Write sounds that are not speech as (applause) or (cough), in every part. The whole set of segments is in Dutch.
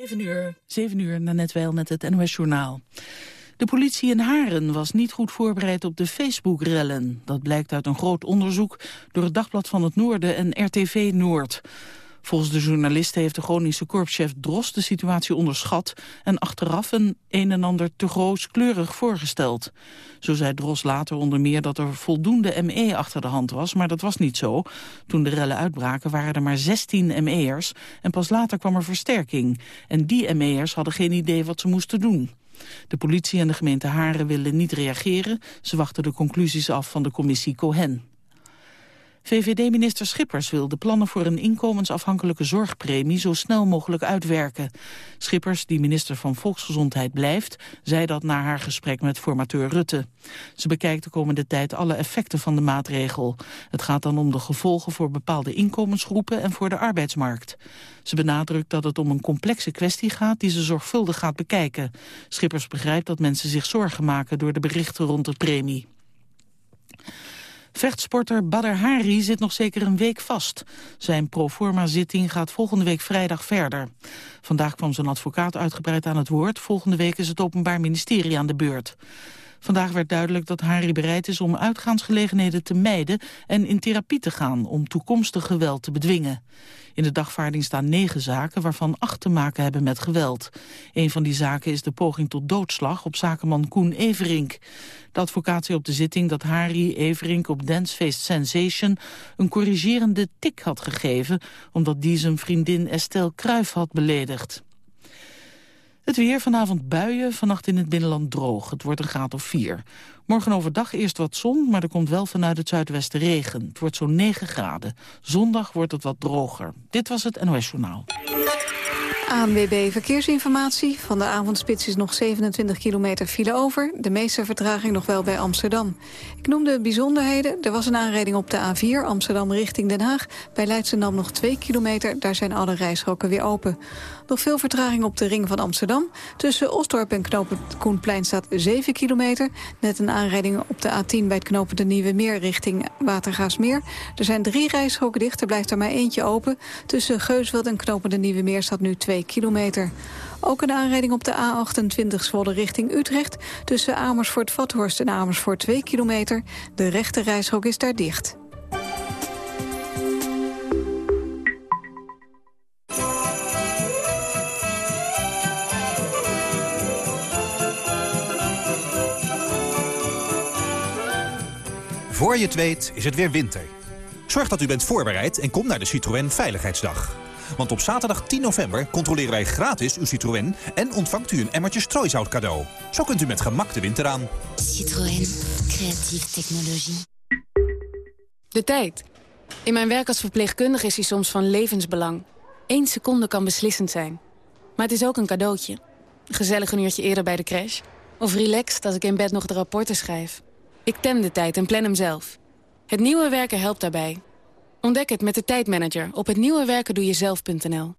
7 uur, 7 uur, net wel met het NOS-journaal. De politie in Haren was niet goed voorbereid op de Facebook-rellen. Dat blijkt uit een groot onderzoek door het Dagblad van het Noorden en RTV Noord. Volgens de journalisten heeft de Groningse korpschef Dros de situatie onderschat en achteraf een en ander te grootkleurig voorgesteld. Zo zei Dros later onder meer dat er voldoende ME achter de hand was, maar dat was niet zo. Toen de rellen uitbraken waren er maar 16 ME'ers en pas later kwam er versterking. En die ME'ers hadden geen idee wat ze moesten doen. De politie en de gemeente Haren willen niet reageren. Ze wachten de conclusies af van de commissie Cohen. VVD-minister Schippers wil de plannen voor een inkomensafhankelijke zorgpremie zo snel mogelijk uitwerken. Schippers, die minister van Volksgezondheid blijft, zei dat na haar gesprek met formateur Rutte. Ze bekijkt de komende tijd alle effecten van de maatregel. Het gaat dan om de gevolgen voor bepaalde inkomensgroepen en voor de arbeidsmarkt. Ze benadrukt dat het om een complexe kwestie gaat die ze zorgvuldig gaat bekijken. Schippers begrijpt dat mensen zich zorgen maken door de berichten rond de premie. Vechtsporter Badr Hari zit nog zeker een week vast. Zijn proforma-zitting gaat volgende week vrijdag verder. Vandaag kwam zijn advocaat uitgebreid aan het woord. Volgende week is het Openbaar Ministerie aan de beurt. Vandaag werd duidelijk dat Hari bereid is om uitgaansgelegenheden te mijden en in therapie te gaan om toekomstig geweld te bedwingen. In de dagvaarding staan negen zaken waarvan acht te maken hebben met geweld. Een van die zaken is de poging tot doodslag op zakenman Koen Everink. De advocaat zei op de zitting dat Hari Everink op Dancefeest Sensation een corrigerende tik had gegeven omdat die zijn vriendin Estelle Kruif had beledigd. Het weer, vanavond buien, vannacht in het binnenland droog. Het wordt een graad of 4. Morgen overdag eerst wat zon, maar er komt wel vanuit het zuidwesten regen. Het wordt zo'n 9 graden. Zondag wordt het wat droger. Dit was het NOS Journaal. ANWB Verkeersinformatie. Van de avondspits is nog 27 kilometer file over. De meeste vertraging nog wel bij Amsterdam. Ik noemde bijzonderheden. Er was een aanrijding op de A4 Amsterdam richting Den Haag. Bij Leidschendam nog 2 kilometer. Daar zijn alle rijstroken weer open. Nog veel vertraging op de ring van Amsterdam. Tussen Osdorp en knooppunt Koenplein staat 7 kilometer. Net een aanrijding op de A10 bij het knooppunt de Nieuwe Meer richting Watergaasmeer. Er zijn drie rijstroken dicht, er blijft er maar eentje open. Tussen Geusveld en knooppunt de Nieuwe Meer staat nu 2 kilometer. Ook een aanrijding op de A28 Zwolle richting Utrecht. Tussen Amersfoort-Vathorst en Amersfoort 2 kilometer. De rechte reishok is daar dicht. Voor je het weet is het weer winter. Zorg dat u bent voorbereid en kom naar de Citroën Veiligheidsdag. Want op zaterdag 10 november controleren wij gratis uw Citroën... en ontvangt u een emmertje strooisout cadeau. Zo kunt u met gemak de winter aan. Citroën. Creatieve technologie. De tijd. In mijn werk als verpleegkundige is hij soms van levensbelang. Eén seconde kan beslissend zijn. Maar het is ook een cadeautje. gezellig een uurtje eerder bij de crash. Of relaxed als ik in bed nog de rapporten schrijf. Ik tem de tijd en plan hem zelf. Het nieuwe werken helpt daarbij. Ontdek het met de tijdmanager op hetnieuwewerkendoejezelf.nl.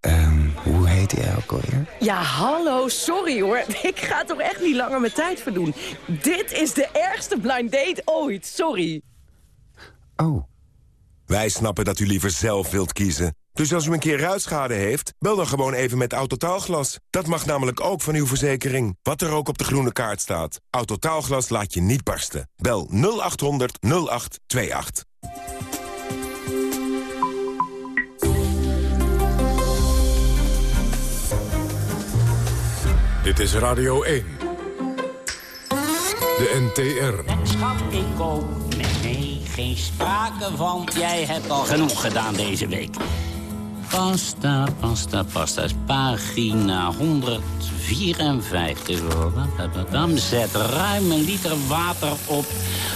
Um, hoe heet hij ook alweer? Ja, hallo, sorry hoor. (laughs) Ik ga toch echt niet langer mijn tijd verdoen. Dit is de ergste blind date ooit, sorry. Oh. Wij snappen dat u liever zelf wilt kiezen. Dus als u een keer ruitschade heeft, bel dan gewoon even met Autotaalglas. Dat mag namelijk ook van uw verzekering. Wat er ook op de groene kaart staat. Autotaalglas laat je niet barsten. Bel 0800 0828. Dit is Radio 1. De NTR. Schat, ik met nee, geen sprake van. Jij hebt al genoeg gedaan deze week. Pasta, pasta, pasta. Pagina 154. Zet ruim een liter water op.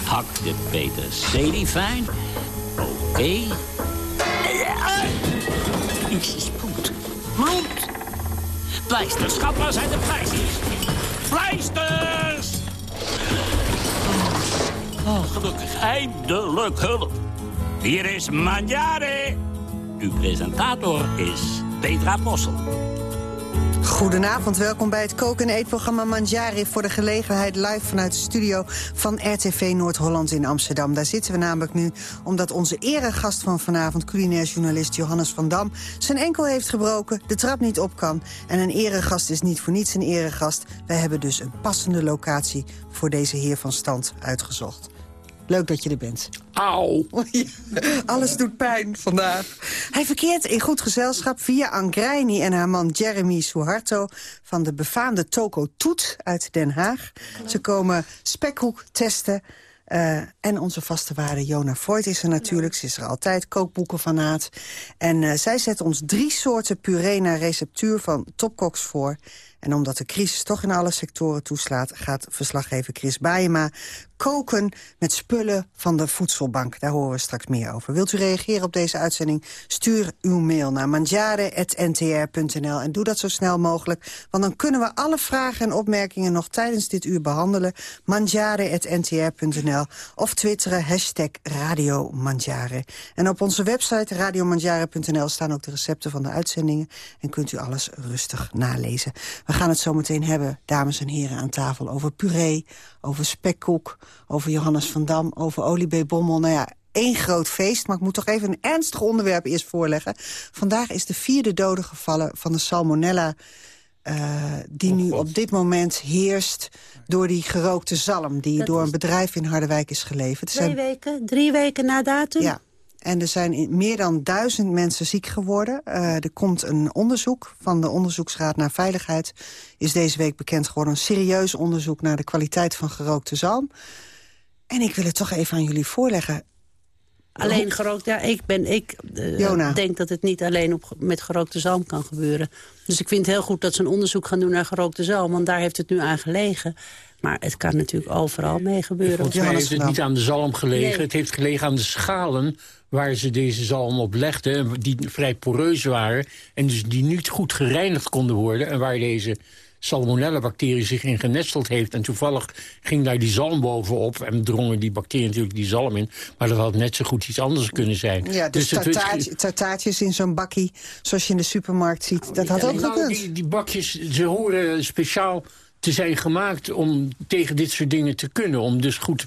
Hak de peterselie fijn. Oké. Okay. Bloed. Bloed. Pleisters. Schat, waar zijn de pleisters? Pleisters! Oh, gelukkig. Eindelijk hulp. Hier is Manjare. Uw presentator is Petra Possel. Goedenavond, welkom bij het koken- en eetprogramma Manjari... voor de gelegenheid live vanuit de studio van RTV Noord-Holland in Amsterdam. Daar zitten we namelijk nu omdat onze eregast van vanavond... culinair journalist Johannes van Dam zijn enkel heeft gebroken... de trap niet op kan. En een eregast is niet voor niets een eregast. Wij hebben dus een passende locatie voor deze heer van stand uitgezocht. Leuk dat je er bent. Auw. (laughs) Alles doet pijn vandaag. Hij verkeert in goed gezelschap via Angrijni en haar man Jeremy Suharto... van de befaamde Toko Toet uit Den Haag. Ze komen spekhoek testen... Uh, en onze vaste waarde Jona Voigt is er natuurlijk. Ze is er altijd, kookboekenfanaat. En uh, zij zet ons drie soorten puree naar receptuur van topkoks voor. En omdat de crisis toch in alle sectoren toeslaat... gaat verslaggever Chris Baayema koken met spullen van de voedselbank. Daar horen we straks meer over. Wilt u reageren op deze uitzending? Stuur uw mail naar manjare.ntr.nl en doe dat zo snel mogelijk. Want dan kunnen we alle vragen en opmerkingen nog tijdens dit uur behandelen. manjare.ntr.nl of twitteren hashtag Radio Manjare. En op onze website radiomanjare.nl staan ook de recepten van de uitzendingen... en kunt u alles rustig nalezen. We gaan het zo meteen hebben, dames en heren, aan tafel over puree, over spekkoek over Johannes van Dam, over Oliebe Bommel. Nou ja, één groot feest, maar ik moet toch even een ernstig onderwerp eerst voorleggen. Vandaag is de vierde dode gevallen van de salmonella... Uh, die oh, nu op dit moment heerst door die gerookte zalm... die door een bedrijf in Harderwijk is geleverd. Twee zijn... weken, drie weken na datum? Ja, en er zijn meer dan duizend mensen ziek geworden. Uh, er komt een onderzoek van de Onderzoeksraad naar Veiligheid. Is deze week bekend geworden. Een serieus onderzoek naar de kwaliteit van gerookte zalm. En ik wil het toch even aan jullie voorleggen. Alleen gerookt, ja, ik, ben, ik uh, denk dat het niet alleen op, met gerookte zalm kan gebeuren. Dus ik vind het heel goed dat ze een onderzoek gaan doen naar gerookte zalm. Want daar heeft het nu aan gelegen. Maar het kan natuurlijk overal mee gebeuren. Volgens mij heeft het niet aan de zalm gelegen. Het heeft gelegen aan de schalen waar ze deze zalm op legden... die vrij poreus waren en dus die niet goed gereinigd konden worden... en waar deze salmonella-bacterie zich in genesteld heeft. En toevallig ging daar die zalm bovenop en drongen die bacteriën natuurlijk die zalm in. Maar dat had net zo goed iets anders kunnen zijn. Ja, dus, dus tartaartjes in zo'n bakkie, zoals je in de supermarkt ziet, dat had ook nou, gekund. Die, die bakjes, ze horen speciaal te zijn gemaakt om tegen dit soort dingen te kunnen. Om dus goed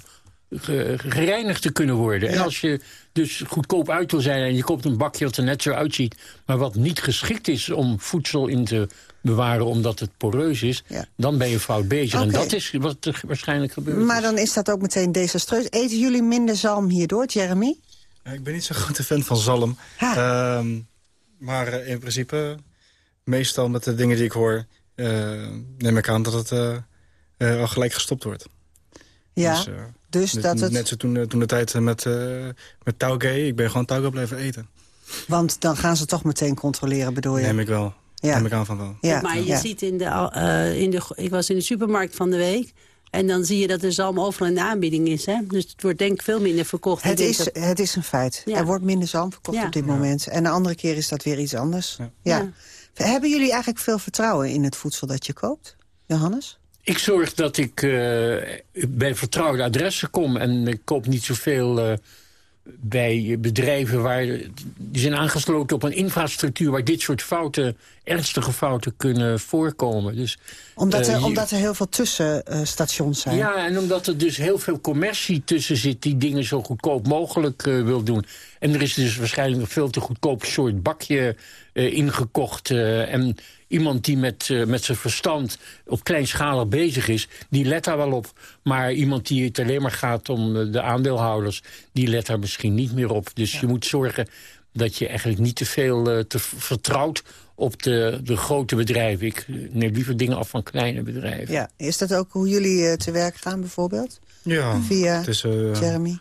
gereinigd te kunnen worden. En als je dus goedkoop uit wil zijn en je koopt een bakje wat er net zo uitziet... maar wat niet geschikt is om voedsel in te bewaren omdat het poreus is... dan ben je fout bezig. En dat is wat er waarschijnlijk gebeurt. Maar dan is dat ook meteen desastreus. Eten jullie minder zalm hierdoor, Jeremy? Ik ben niet zo'n grote fan van zalm. Uh, maar eh, in principe, meestal met de dingen die ik hoor... Uh, neem ik aan dat het uh, al gelijk gestopt wordt. Ja, dus, dus net, dat het... Net zo toen, toen de tijd met, met Tauge. Ik ben gewoon Tauge blijven eten. Want dan gaan ze toch meteen controleren, bedoel je? Neem ik wel. Ja. Neem ik aan van wel. Ja. Maar je ziet in de, uh, in de... Ik was in de supermarkt van de week... En dan zie je dat de zalm overal in de aanbieding is. Hè? Dus het wordt denk ik veel minder verkocht. Het, is, het is een feit. Er wordt minder zalm verkocht op dit moment. En de andere keer is dat weer iets anders. Ja. Hebben jullie eigenlijk veel vertrouwen in het voedsel dat je koopt? Johannes? Ik zorg dat ik uh, bij vertrouwde adressen kom. En ik koop niet zoveel... Uh, bij bedrijven waar, die zijn aangesloten op een infrastructuur... waar dit soort fouten, ernstige fouten kunnen voorkomen. Dus, omdat, er, uh, omdat er heel veel tussenstations zijn? Ja, en omdat er dus heel veel commercie tussen zit... die dingen zo goedkoop mogelijk wil doen. En er is dus waarschijnlijk een veel te goedkoop soort bakje ingekocht. en iemand die met, uh, met zijn verstand op kleinschalig bezig is... die let daar wel op. Maar iemand die het alleen maar gaat om uh, de aandeelhouders... die let daar misschien niet meer op. Dus ja. je moet zorgen dat je eigenlijk niet te veel uh, te vertrouwt op de, de grote bedrijven. Ik neem liever dingen af van kleine bedrijven. Ja, is dat ook hoe jullie te werk gaan bijvoorbeeld? Ja, Via het is, Jeremy?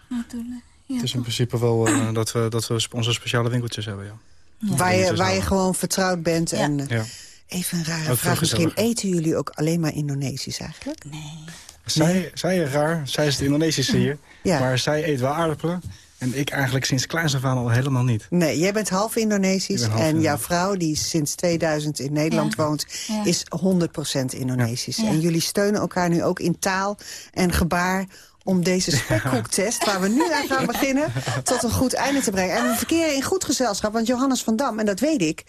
Het is in principe wel dat, we, dat we onze speciale winkeltjes hebben, ja. Ja. Waar, je, waar je gewoon vertrouwd bent. Ja. En, ja. Even een rare vraag misschien. Eten jullie ook alleen maar Indonesisch eigenlijk? Nee. Zij, nee. zij raar, zij is de Indonesische hier. Ja. Maar zij eet wel aardappelen. En ik eigenlijk sinds kleins af aan al helemaal niet. Nee, jij bent half Indonesisch. Half en jouw vrouw, die sinds 2000 in Nederland ja. woont, ja. is 100% Indonesisch. En jullie steunen elkaar nu ook in taal en gebaar om deze spekkoektest, waar we nu (laughs) aan gaan beginnen... tot een goed einde te brengen. En we verkeren in goed gezelschap, want Johannes van Dam, en dat weet ik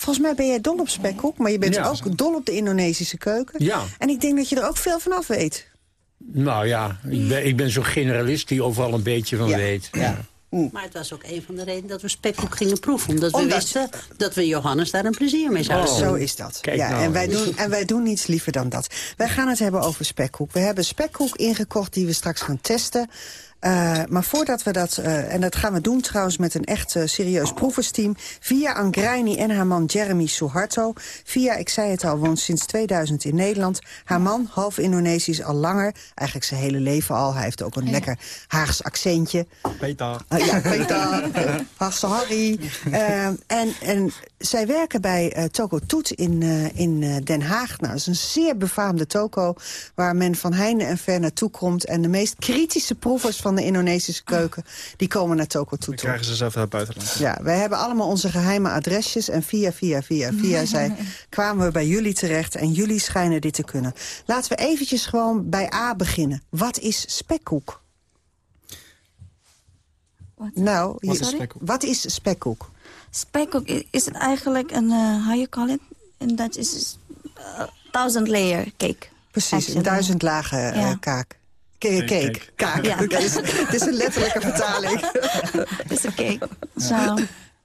Volgens mij ben jij dol op spekkoek, maar je bent ook dol op de Indonesische keuken. Ja. En ik denk dat je er ook veel van af weet. Nou ja, ik ben, ik ben zo'n generalist die overal een beetje van weet. Ja. Maar het was ook een van de redenen dat we spekkoek gingen proeven. Omdat we wisten dat we Johannes daar een plezier mee zouden oh. Zo is dat. ja, nou en, wij doen, en wij doen niets liever dan dat. Wij gaan het hebben over spekkoek. We hebben spekkoek ingekocht die we straks gaan testen. Uh, maar voordat we dat, uh, en dat gaan we doen trouwens met een echt uh, serieus proeversteam... via Angreini en haar man Jeremy Suharto. Via, ik zei het al, woont sinds 2000 in Nederland. Haar man, half Indonesisch, al langer. Eigenlijk zijn hele leven al. Hij heeft ook een lekker Haags accentje. Peter. ja, (laughs) Peter. Haagse Harry. en, en zij werken bij Toko Toet in, in Den Haag. Nou, dat is een zeer befaamde toko... waar men van heinde en ver naartoe komt... en de meest kritische proevers van van de Indonesische keuken... die komen naar Toko toe. Die krijgen ze zelf uit het buitenland. Ja, wij hebben allemaal onze geheime adresjes. En via, via, via, via zij (laughs) kwamen we bij jullie terecht. En jullie schijnen dit te kunnen. Laten we eventjes gewoon bij A beginnen. Wat is spekkoek? Wat? Nou, wat is spekkoek? Wat is spekkoek? Spekkoek is het eigenlijk een, uh, how you call it? In Dutch is uh, thousand layer cake. Precies, actually. een duizend lagen uh, ja. kaak. Cake, cake. kaak. Ja. Het, is, het is een letterlijke vertaling. Het is een cake. Zo.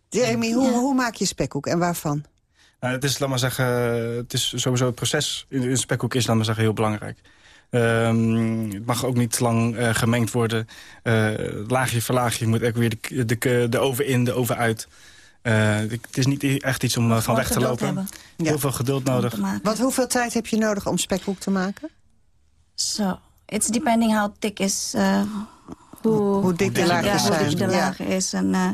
Jeremy, hoe, hoe maak je spekkoek en waarvan? Nou, het is, laat maar zeggen, het is sowieso het proces in een spekkoek is, laat maar zeggen, heel belangrijk. Um, het mag ook niet te lang uh, gemengd worden. Uh, laagje voor laagje, je moet ook weer de, de, de oven in, de oven uit. Uh, het is niet echt iets om van weg te lopen. Hebben. Heel ja. veel geduld nodig. Want hoeveel tijd heb je nodig om spekkoek te maken? Zo. So. It's depending how thick is... Uh, hoe, hoe dik de laag ja, is. Hoe dik de laag is. En, uh,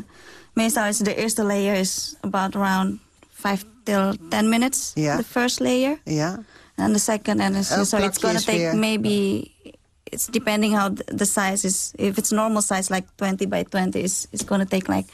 meestal is de eerste layer is about around 5 till 10 minutes. Ja. The first layer. Ja. And the second. And it's, so it's going to take weer. maybe... It's depending how the size is. If it's normal size, like 20 by 20, it's, it's going to take like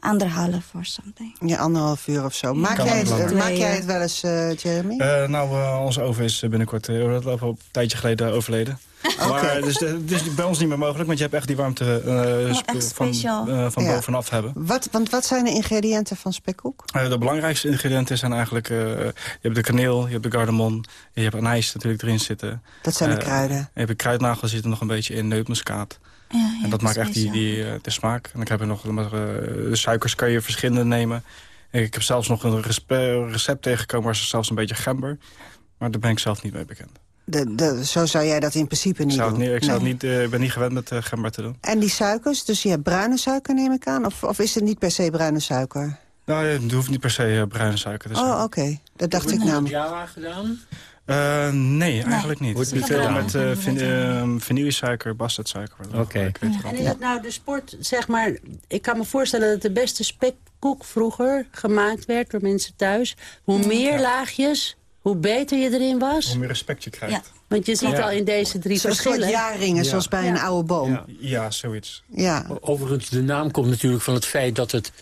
anderhalf of something. Ja, anderhalf uur of zo. Maak, jij het, maak jij het wel eens, uh, Jeremy? Uh, nou, uh, onze oven is binnenkort uh, een tijdje geleden overleden. Okay. Maar, dus, dus bij ons niet meer mogelijk, want je hebt echt die warmte uh, van, uh, van ja. bovenaf hebben. Wat, want wat zijn de ingrediënten van spekkoek? Uh, de belangrijkste ingrediënten zijn eigenlijk... je hebt de kaneel, je hebt de gardemon, je hebt anijs natuurlijk erin zitten. Dat zijn de kruiden? Je hebt de kruidnagel zit er nog een beetje in, neutmuskaat. Ja, ja, en dat maakt echt die, die, de smaak. En dan heb je nog de suikers, kan je verschillende nemen. Ik heb zelfs nog een recept tegengekomen waar ze zelfs een beetje gember. Maar daar ben ik zelf niet mee bekend. De, de, zo zou jij dat in principe niet zou doen? Niet, ik zou nee. niet, uh, ben niet gewend met uh, gember te doen. En die suikers, dus je hebt bruine suiker neem ik aan? Of, of is het niet per se bruine suiker? Nou, het hoeft niet per se uh, bruine suiker te zijn. Oh, oké. Okay. Dat dacht Wordt ik namelijk. Java gedaan? Uh, nee, eigenlijk niet. Wordt niet veel met uh, van, uh, vanillesuiker, bastardsuiker. Oké. Okay. En is het nou de sport, zeg maar... Ik kan me voorstellen dat de beste spekkoek vroeger gemaakt werd door mensen thuis. Hoe meer laagjes, hoe beter je erin was. Hoe meer respect je krijgt. Ja. Want je ziet ja. al in deze drie Zo'n verschillen. soort jaarringen, zoals bij een oude boom. Ja, ja zoiets. Ja. Overigens, de naam komt natuurlijk van het feit dat het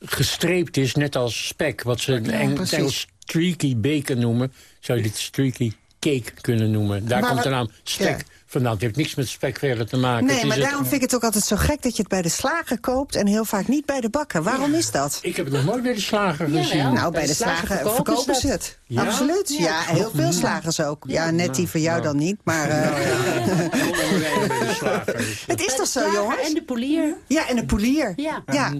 gestreept is, net als spek. Wat ze in Eng Engels streaky bacon noemen, zou je dit streaky cake kunnen noemen. Daar maar komt de naam. Spek ja. vandaan. Het heeft niks met spek verder te maken. Nee, maar daarom het... vind ik het ook altijd zo gek dat je het bij de slager koopt... en heel vaak niet bij de bakker. Waarom ja. is dat? Ik heb het nog nooit bij de slager gezien. Ja, nou, bij, bij de, de slager, slager verkopen ze het. Ja? Absoluut. Ja, ja heel veel slagers ook. Ja, net die van jou dan niet, maar... Uh... (laughs) het is toch zo, jongens? En de polier. Ja, en de polier. Ja. ja.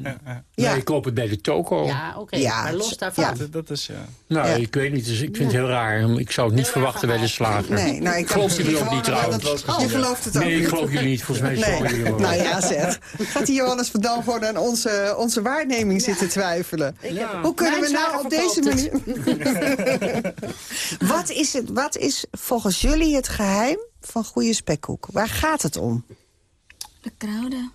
Nee, ik koop het bij de toko. Ja, oké. Okay. Ja, maar los daarvan. Ja. Dat is, ja. Nou, ik weet niet. Dus ik vind het heel raar. Ik zou het niet verwachten bij de slager. Nee, nou, ik geloof jullie ook niet trouwens. Je gelooft het ook Nee, ik geloof jullie niet. Volgens mij nee. jullie. Nou ja, zet. Gaat die Johannes van Dam gewoon aan onze, onze waarneming zitten twijfelen? Ja. Hoe kunnen we nou op deze manier... (laughs) wat, is het, wat is volgens jullie het geheim van goede spekkoek? Waar gaat het om? De kruiden.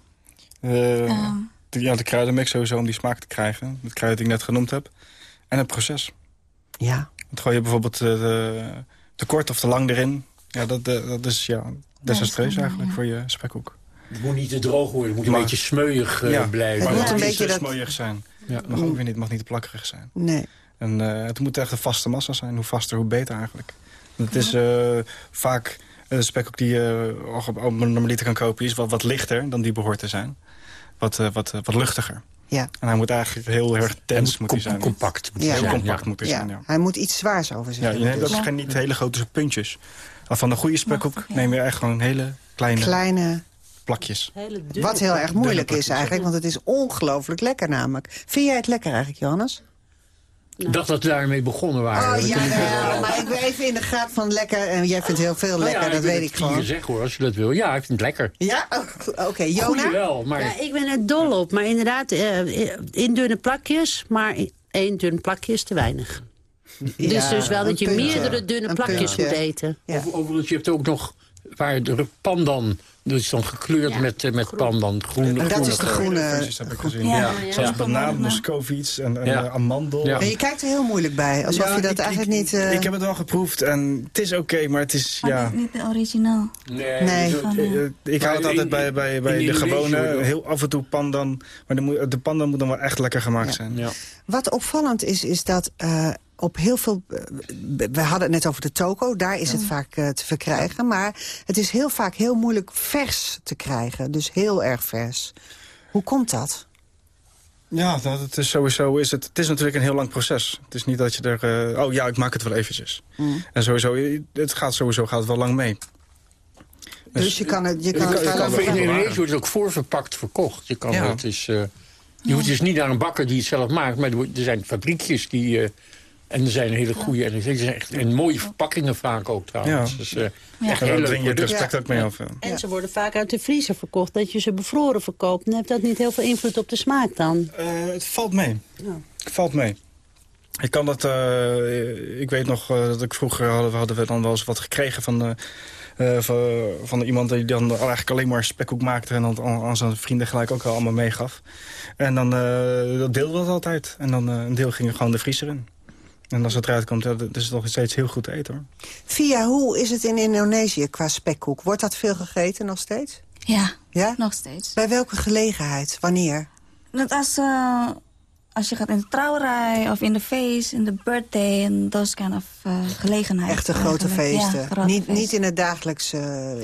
Uh, de, ja, de kruidenmix sowieso om die smaak te krijgen. Het kruid die ik net genoemd heb. En het proces. Ja. Want gooi je bijvoorbeeld te, te kort of te lang erin. Ja, dat, dat is ja, desastreus eigenlijk voor je spekkoek. Het moet niet te droog worden, het moet maar, een beetje smeuig uh, ja, blijven. Maar het moet moet een beetje te smeuig zijn. Ja, het mag ook weer niet, mag niet te plakkerig zijn. Nee. En uh, het moet echt een vaste massa zijn. Hoe vaster, hoe beter eigenlijk. Het is uh, vaak een spekkoek die je uh, op, op normaliter kan kopen... is wat, wat lichter dan die behoort te zijn. Wat, wat, wat luchtiger. Ja. En hij moet eigenlijk heel erg tens moeten zijn. Compact. Moet Heel compact moeten zijn, ja. Hij moet iets zwaars over zich Ja, je neemt ook geen niet hele grote puntjes. Van de goede spekkoek neem je echt gewoon hele kleine... Kleine plakjes. Wat heel erg moeilijk is eigenlijk, want het is ongelooflijk lekker namelijk. Vind jij het lekker eigenlijk, Johannes? Ik dacht dat we daarmee begonnen waren. Oh, ja, ja, maar ik ben even in de graad van lekker. En jij vindt heel veel lekker, nou ja, dat weet ik gewoon. Je zeg hoor, als je dat wil. Ja, ik vind het lekker. Ja, oké. Okay. Jona? wel, maar... Ja, ik ben er dol op. Maar inderdaad, uh, in dunne plakjes. Maar één dun plakje is te weinig. Ja, dus, dus wel dat je puntje. meerdere dunne plakjes moet eten. Ja. Overigens, je hebt ook nog waar de pandan dus dan gekleurd ja. met, uh, met pandan. Groen, en dat groene is de groene... heb ik gezien. Ja. Ja. Zoals banaan, moskovits en, en uh, amandel. En je kijkt er heel moeilijk bij. Alsof je dat ik, eigenlijk ik, niet... Uh... Ik heb het wel geproefd en het is oké, okay, maar het is... Maar ja. het is niet de origineel. Nee. nee. Ik, ik hou het altijd bij, bij, bij de gewone, heel af en toe pandan. Maar de, de pandan moet dan wel echt lekker gemaakt zijn. Wat opvallend is, is dat op heel veel... We hadden het net over de toko, daar is het vaak uh, te verkrijgen. Maar het is heel vaak heel moeilijk vers te krijgen. Dus heel erg vers. Hoe komt dat? Ja, dat het is sowieso is het. Het is natuurlijk een heel lang proces. Het is niet dat je er. Uh, oh ja, ik maak het wel eventjes. Mm. En sowieso, het gaat sowieso gaat het wel lang mee. Dus, dus je kan het. Je kan, je het kan, in Indonesië wordt het ook voorverpakt verkocht. Je kan ja. het is. Uh, je hoeft dus niet naar een bakker die het zelf maakt, maar er zijn fabriekjes die. Uh, en er zijn hele goede en er zijn echt en mooie verpakkingen vaak ook trouwens. Ja. Dus, uh, ja. echt heel leuk je het respect ook mee af. En ze worden vaak uit de vriezer verkocht. Dat je ze bevroren verkoopt. Dan heeft dat niet heel veel invloed op de smaak dan? Uh, het valt mee. Het valt mee. Ik kan dat... Uh, ik weet nog dat ik vroeger hadden, hadden we dan wel eens wat gekregen van... de uh, van, van, iemand die dan eigenlijk alleen maar spekkoek maakte... en dan aan zijn vrienden gelijk ook al allemaal meegaf. En dan uh, dat deelden we dat altijd. En dan uh, een deel ging er gewoon de vriezer in. En als het eruit komt, dat is nog steeds heel goed te eten. hoor. Via, hoe is het in Indonesië qua spekkoek? Wordt dat veel gegeten nog steeds? Ja, ja? nog steeds. Bij welke gelegenheid? Wanneer? Dat als, uh, als je gaat in de trouwerij of in de feest, in de birthday en those kind of uh, gelegenheden. Echte grote feesten. Ja, grote niet, feest. niet in het dagelijkse,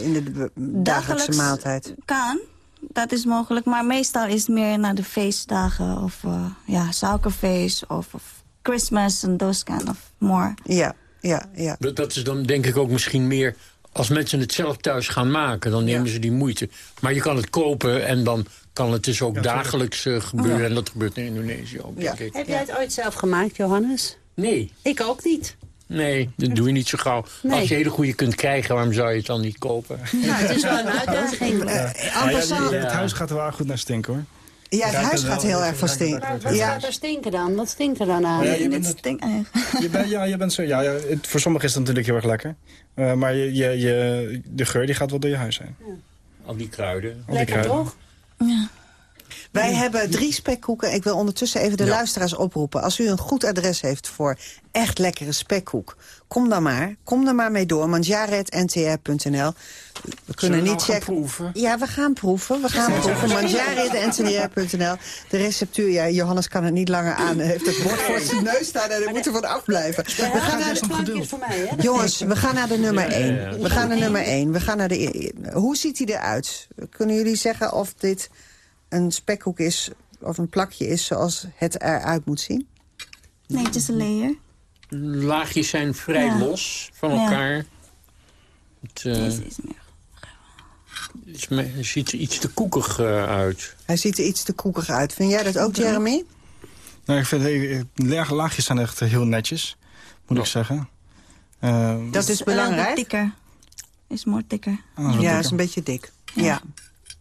in de, dagelijkse maaltijd. kan, dat is mogelijk. Maar meestal is het meer naar de feestdagen of uh, ja, suikerfeest of, of Christmas en those kind of more. Ja, ja, ja. Dat, dat is dan denk ik ook misschien meer... als mensen het zelf thuis gaan maken, dan nemen ja. ze die moeite. Maar je kan het kopen en dan kan het dus ook ja, dagelijks uh, gebeuren. Oh. En dat gebeurt in Indonesië ook, denk ik. Heb jij het ooit zelf gemaakt, Johannes? Nee. Ik ook niet. Nee, dat doe je niet zo gauw. Nee. Als je hele goede kunt krijgen, waarom zou je het dan niet kopen? Ja, het is wel een uitdaging. Uh, ja, het huis gaat er wel goed naar stinken, hoor. Ja, het huis gaat heel erg van stinken. Ja. gaat er stinken dan? Wat stinkt er dan aan? Ja, je bent, stink (laughs) je bent, ja, je bent zo. Ja, ja het, voor sommigen is het natuurlijk heel erg lekker. Uh, maar je, je, je, de geur die gaat wel door je huis heen. Ja. Al die kruiden. Al die lekker kruiden. toch? Ja. Wij hebben drie spekkoeken. Ik wil ondertussen even de ja. luisteraars oproepen. Als u een goed adres heeft voor echt lekkere spekkoek... kom dan maar. Kom er maar mee door. Manjare.ntr.nl We kunnen niet checken. Proeven? Ja, we gaan proeven. We gaan proeven. Manjare.ntr.nl De receptuur, ja, Johannes kan het niet langer aan. Hij heeft het bord voor zijn neus staan en er moeten van afblijven. We gaan naar de? Jongens, we gaan naar de nummer 1. We gaan naar nummer 1. We gaan naar de... Hoe ziet hij eruit? Kunnen jullie zeggen of dit een spekhoek is of een plakje is zoals het eruit moet zien? Nee, het is een layer. Laagjes zijn vrij ja. los van elkaar. Ja. Het, uh, Deze is meer... Het ziet er iets te koekig uh, uit. Hij ziet er iets te koekig uit. Vind jij dat ook, Jeremy? Nou, ik vind de laagjes zijn echt heel netjes, moet ik zeggen. Uh, dat is belangrijk. Dikker. Is more dikker. Oh, ja, is een beetje dik. ja. ja.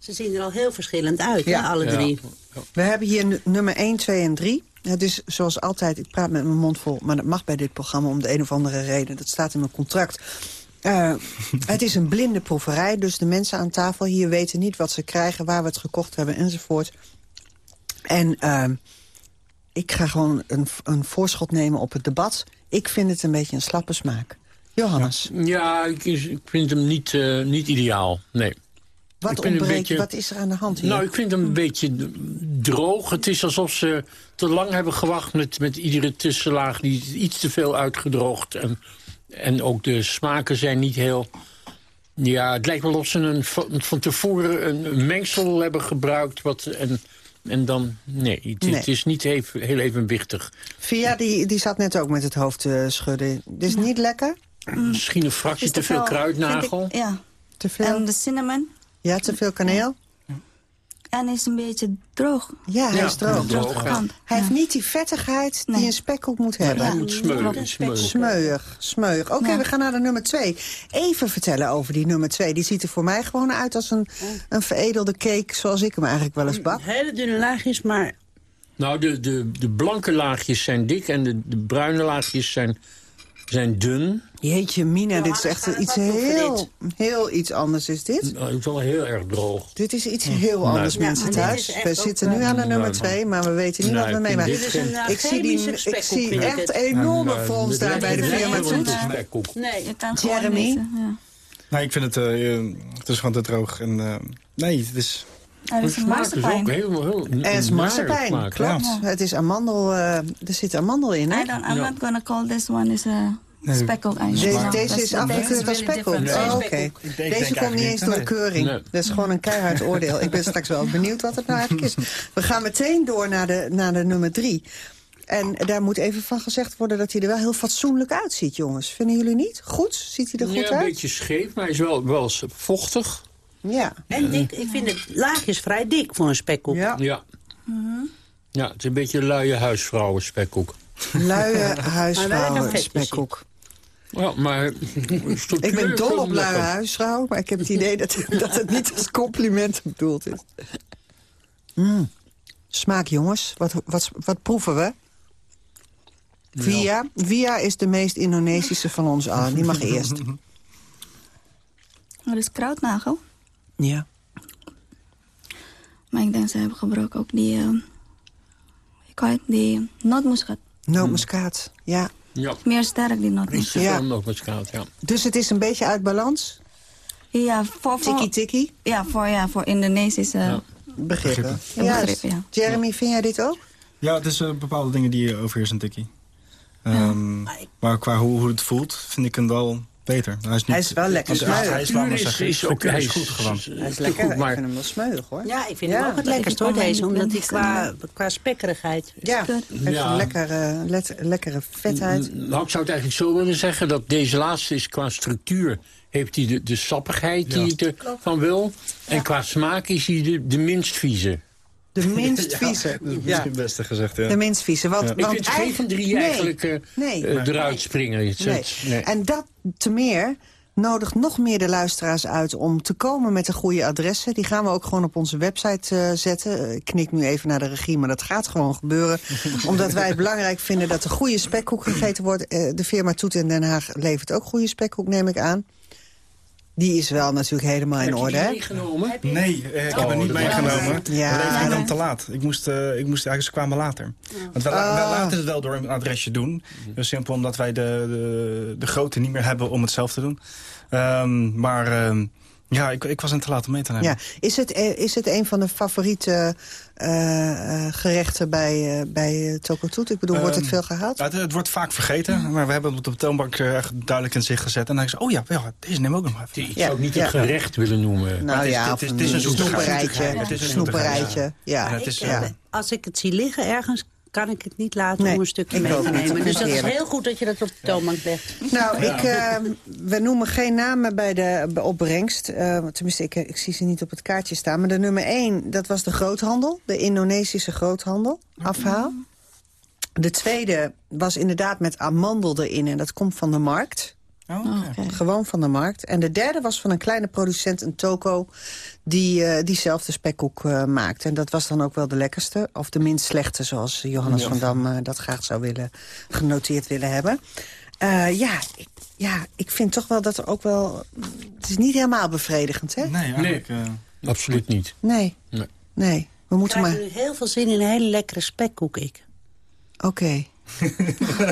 Ze zien er al heel verschillend uit, ja. hè, alle drie. Ja. We hebben hier nummer 1, 2 en 3. Het is zoals altijd, ik praat met mijn mond vol... maar dat mag bij dit programma om de een of andere reden. Dat staat in mijn contract. Uh, het is een blinde proeverij, dus de mensen aan tafel hier weten niet wat ze krijgen... waar we het gekocht hebben enzovoort. En uh, ik ga gewoon een, een voorschot nemen op het debat. Ik vind het een beetje een slappe smaak. Johannes? Ja, ja ik, ik, vind hem niet, uh, niet ideaal, nee. Wat ontbreekt? Beetje, wat is er aan de hand hier? Nou, ik vind hem een beetje droog. Het is alsof ze te lang hebben gewacht met, met iedere tussenlaag. Die is iets te veel uitgedroogd. En, en ook de smaken zijn niet heel... Ja, het lijkt wel of ze een, van tevoren een mengsel hebben gebruikt... Wat, en En dan, nee, het, het is niet even, heel evenwichtig. Via, die, die zat net ook met het hoofd te schudden. Dit is niet lekker? Misschien een fractie te, veel kruidnagel. ja. Te veel? En de cinnamon. Ja, te veel kaneel? En is een beetje droog. Ja, hij is droog. Hij heeft niet die vettigheid die een spekkoek moet hebben. Hij moet smeuig. Smeuig, smeuig. Oké, we gaan naar de nummer twee. Even vertellen over die nummer twee. Die ziet er voor mij gewoon uit als een, een veredelde cake... zoals ik hem eigenlijk wel eens bak. Hele dunne laagjes, maar... Nou, de, de, de blanke laagjes zijn dik en de, de bruine laagjes zijn zijn dun. Jeetje, Mina, dit is echt iets heel, heel iets anders is dit. Nou, het is wel heel erg droog. Dit is iets heel anders, mensen thuis. We zitten nu aan de nummer twee, maar we weten niet wat we meemaken. Ik zie, die, ik zie echt enorme frons daar bij de firma Toet. Nee, Jeremy? Nee, ik vind het, uh, het is gewoon te droog. En, uh, nee, het is... Het is marsepein. Heel, heel, het is marsepein, klopt. Ja. Het is amandel, uh, er zit amandel in, hè? I don't, I'm not gonna call this one is a spekkoek Deze, deze is afgekeurd als spekkoek? Oh, oké. Deze komt niet eens door de keuring. Dat is gewoon een keihard oordeel. Ik ben straks wel benieuwd wat het nou eigenlijk is. We gaan meteen door naar de, naar de nummer drie. En daar moet even van gezegd worden dat hij er wel heel fatsoenlijk uitziet, jongens. Vinden jullie niet? Goed? Ziet hij er goed ja, uit? een beetje scheef, maar hij is wel, wel vochtig. Ja. En dik, ik vind het laagjes vrij dik voor een spekkoek. Ja. Ja, ja het is een beetje een luie huisvrouwen spekkoek. Luie huisvrouwen spekkoek. Ja, maar... ik ben dol op luie huisvrouw, maar ik heb het idee dat, dat het niet als compliment bedoeld is. Mm. Smaak, jongens. Wat, wat, wat proeven we? Via. Via is de meest Indonesische van ons allen. Die mag eerst. Dat is kruidnagel. Ja. Maar ik denk ze hebben gebruikt ook die... Uh, ik het, die nootmuskaat. Nootmuskaat, ja. Ja. Meer sterk die nootmuskaat. Ja. nootmuskaat, ja. Dus het is een beetje uit balans? Ja, voor... voor Tikkie-tikkie? Ja, voor, ja, voor Indonesische... Ja. Begrippen. Ja, begrippen ja. Jeremy, vind jij dit ook? Ja, het is uh, bepaalde dingen die overheersen, tikkie. Um, maar qua hoe, hoe het voelt, vind ik hem wel beter. Hij is, niet, hij is wel lekker smeuig. Hij is, is, is, hij is goed gewoon. Hij is lekker, goed, maar... ik vind hem wel smeuig hoor. Ja, ik vind ja. hem ook het lekkerst hoor deze. Omdat hij qua, qua spekkerigheid... Ja, hij heeft ja. een lekkere, let, lekkere vetheid. Nou, ik zou het eigenlijk zo willen zeggen dat deze laatste is qua structuur... heeft hij de, de sappigheid die je ervan wil. En qua smaak is hij de, de minst vieze. De (laughs) minst vieze. Ja, dat is het beste gezegd, ja. De minst vieze. Want, ja. want ik vind geen van drie nee, eigenlijk uh, nee, uh, eruit springen. Nee. nee. En dat te meer nodigt nog meer de luisteraars uit om te komen met de goede adressen. Die gaan we ook gewoon op onze website uh, zetten. Ik knik nu even naar de regie, maar dat gaat gewoon gebeuren. (laughs) omdat wij het belangrijk vinden dat er goede spekkoek gegeten wordt. de firma Toet in Den Haag levert ook goede spekkoek, neem ik aan. Die is wel natuurlijk helemaal in orde, hè? meegenomen? Nee, eh, ik oh, heb hem niet meegenomen. Ja. We leveren hem te laat. Ik moest, uh, ik moest eigenlijk, ze kwamen later. Want wij, oh. wij laten het wel door een adresje doen. Dus simpel omdat wij de, de, de grootte niet meer hebben om het zelf te doen. Um, maar... Um, ja, ik, ik was een te laat om mee te nemen. Ja. Is, het, is het een van de favoriete uh, gerechten bij, uh, bij Tokotoet? Ik bedoel, wordt het veel gehaald? Het, het, wordt vaak vergeten, maar we hebben het op de toonbank echt duidelijk in zich gezet. En dan ik, oh ja, ja deze neem ook nog even. Ik zou het niet een gerecht willen noemen. Nou ja, het is, het is, een snoeperijtje. Het is een snoeperijtje, ja. Het is, Als ik het zie liggen ergens, kan ik het niet laten nee, om een stukje mee te nemen. Dus dat is heel goed dat je dat op de toonbank legt. Nou, ik, uh, we noemen geen namen bij de opbrengst. Uh, tenminste, ik, ik, zie ze niet op het kaartje staan. Maar de nummer één, dat was de groothandel. De Indonesische groothandel. Afhaal. De tweede was inderdaad met amandel erin. En dat komt van de markt. Oh, okay. Gewoon van de markt. En de derde was van een kleine producent, een toko... die uh, diezelfde spekkoek uh, maakt. En dat was dan ook wel de lekkerste. Of de minst slechte, zoals Johannes ja. van Dam uh, dat graag zou willen genoteerd willen hebben. ja, ik, ja, ik vind toch wel dat er ook wel... Het is niet helemaal bevredigend, hè? Nee, nee absoluut niet. Nee, nee. nee. We moeten maar... Ik heb heel veel zin in een hele lekkere spekkoek, ik. Oké. Okay.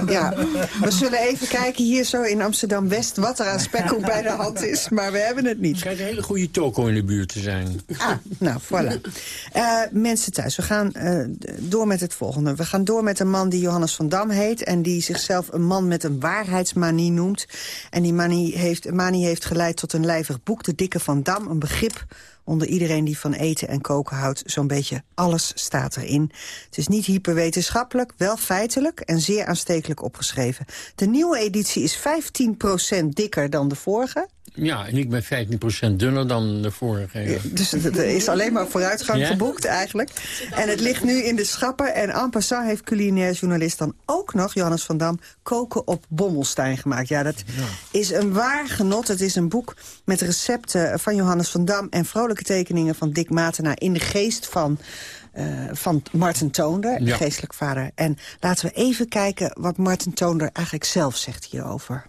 Ja, we zullen even kijken hier zo in Amsterdam-West... wat er aan spekkoek bij de hand is, maar we hebben het niet. Het schijnt een hele goede toko in de buurt te zijn. Ah, nou, voilà. Uh, mensen thuis, we gaan uh, door met het volgende. We gaan door met een man die Johannes van Dam heet... en die zichzelf een man met een waarheidsmanie noemt. En die manie heeft, manie heeft geleid tot een lijvig boek... De Dikke van Dam, een begrip Onder iedereen die van eten en koken houdt, zo'n beetje alles staat erin. Het is niet hyperwetenschappelijk, wel feitelijk en zeer aanstekelijk opgeschreven. De nieuwe editie is 15% dikker dan de vorige. Ja, en ik ben 15% dunner dan de vorige. dus er is alleen maar vooruitgang geboekt eigenlijk. En het ligt nu in de schappen. En en passant heeft culinair journalist dan ook nog, Johannes van Dam, koken op Bommelstein gemaakt. Ja, dat is een waar genot. Het is een boek met recepten van Johannes van Dam en vrolijke tekeningen van Dick Matenaar in de geest van... Uh, van Martin Toonder, de geestelijk vader. En laten we even kijken wat Martin Toonder eigenlijk zelf zegt hierover.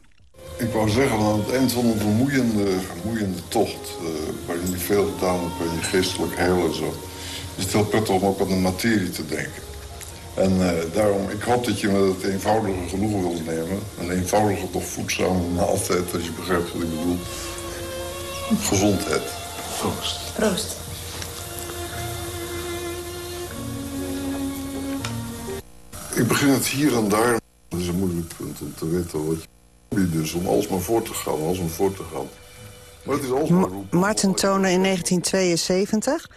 Ik wou zeggen, aan het eind van een vermoeiende, vermoeiende tocht... Uh, waar je niet veel gedaan hebt, waar je geestelijk heel en zo... is het heel prettig om ook aan de materie te denken. En uh, daarom, ik hoop dat je me het eenvoudige genoegen wilt nemen. Een eenvoudige, toch voedzame maaltijd, als je begrijpt wat ik bedoel. Gezondheid. Proost. Proost. Ik begin het hier en daar. Dat is een moeilijk punt om te weten wat je dus om alsmaar voor te gaan, alsmaar voor te gaan. Maar het is alsmaar. Martin Toner in 1972.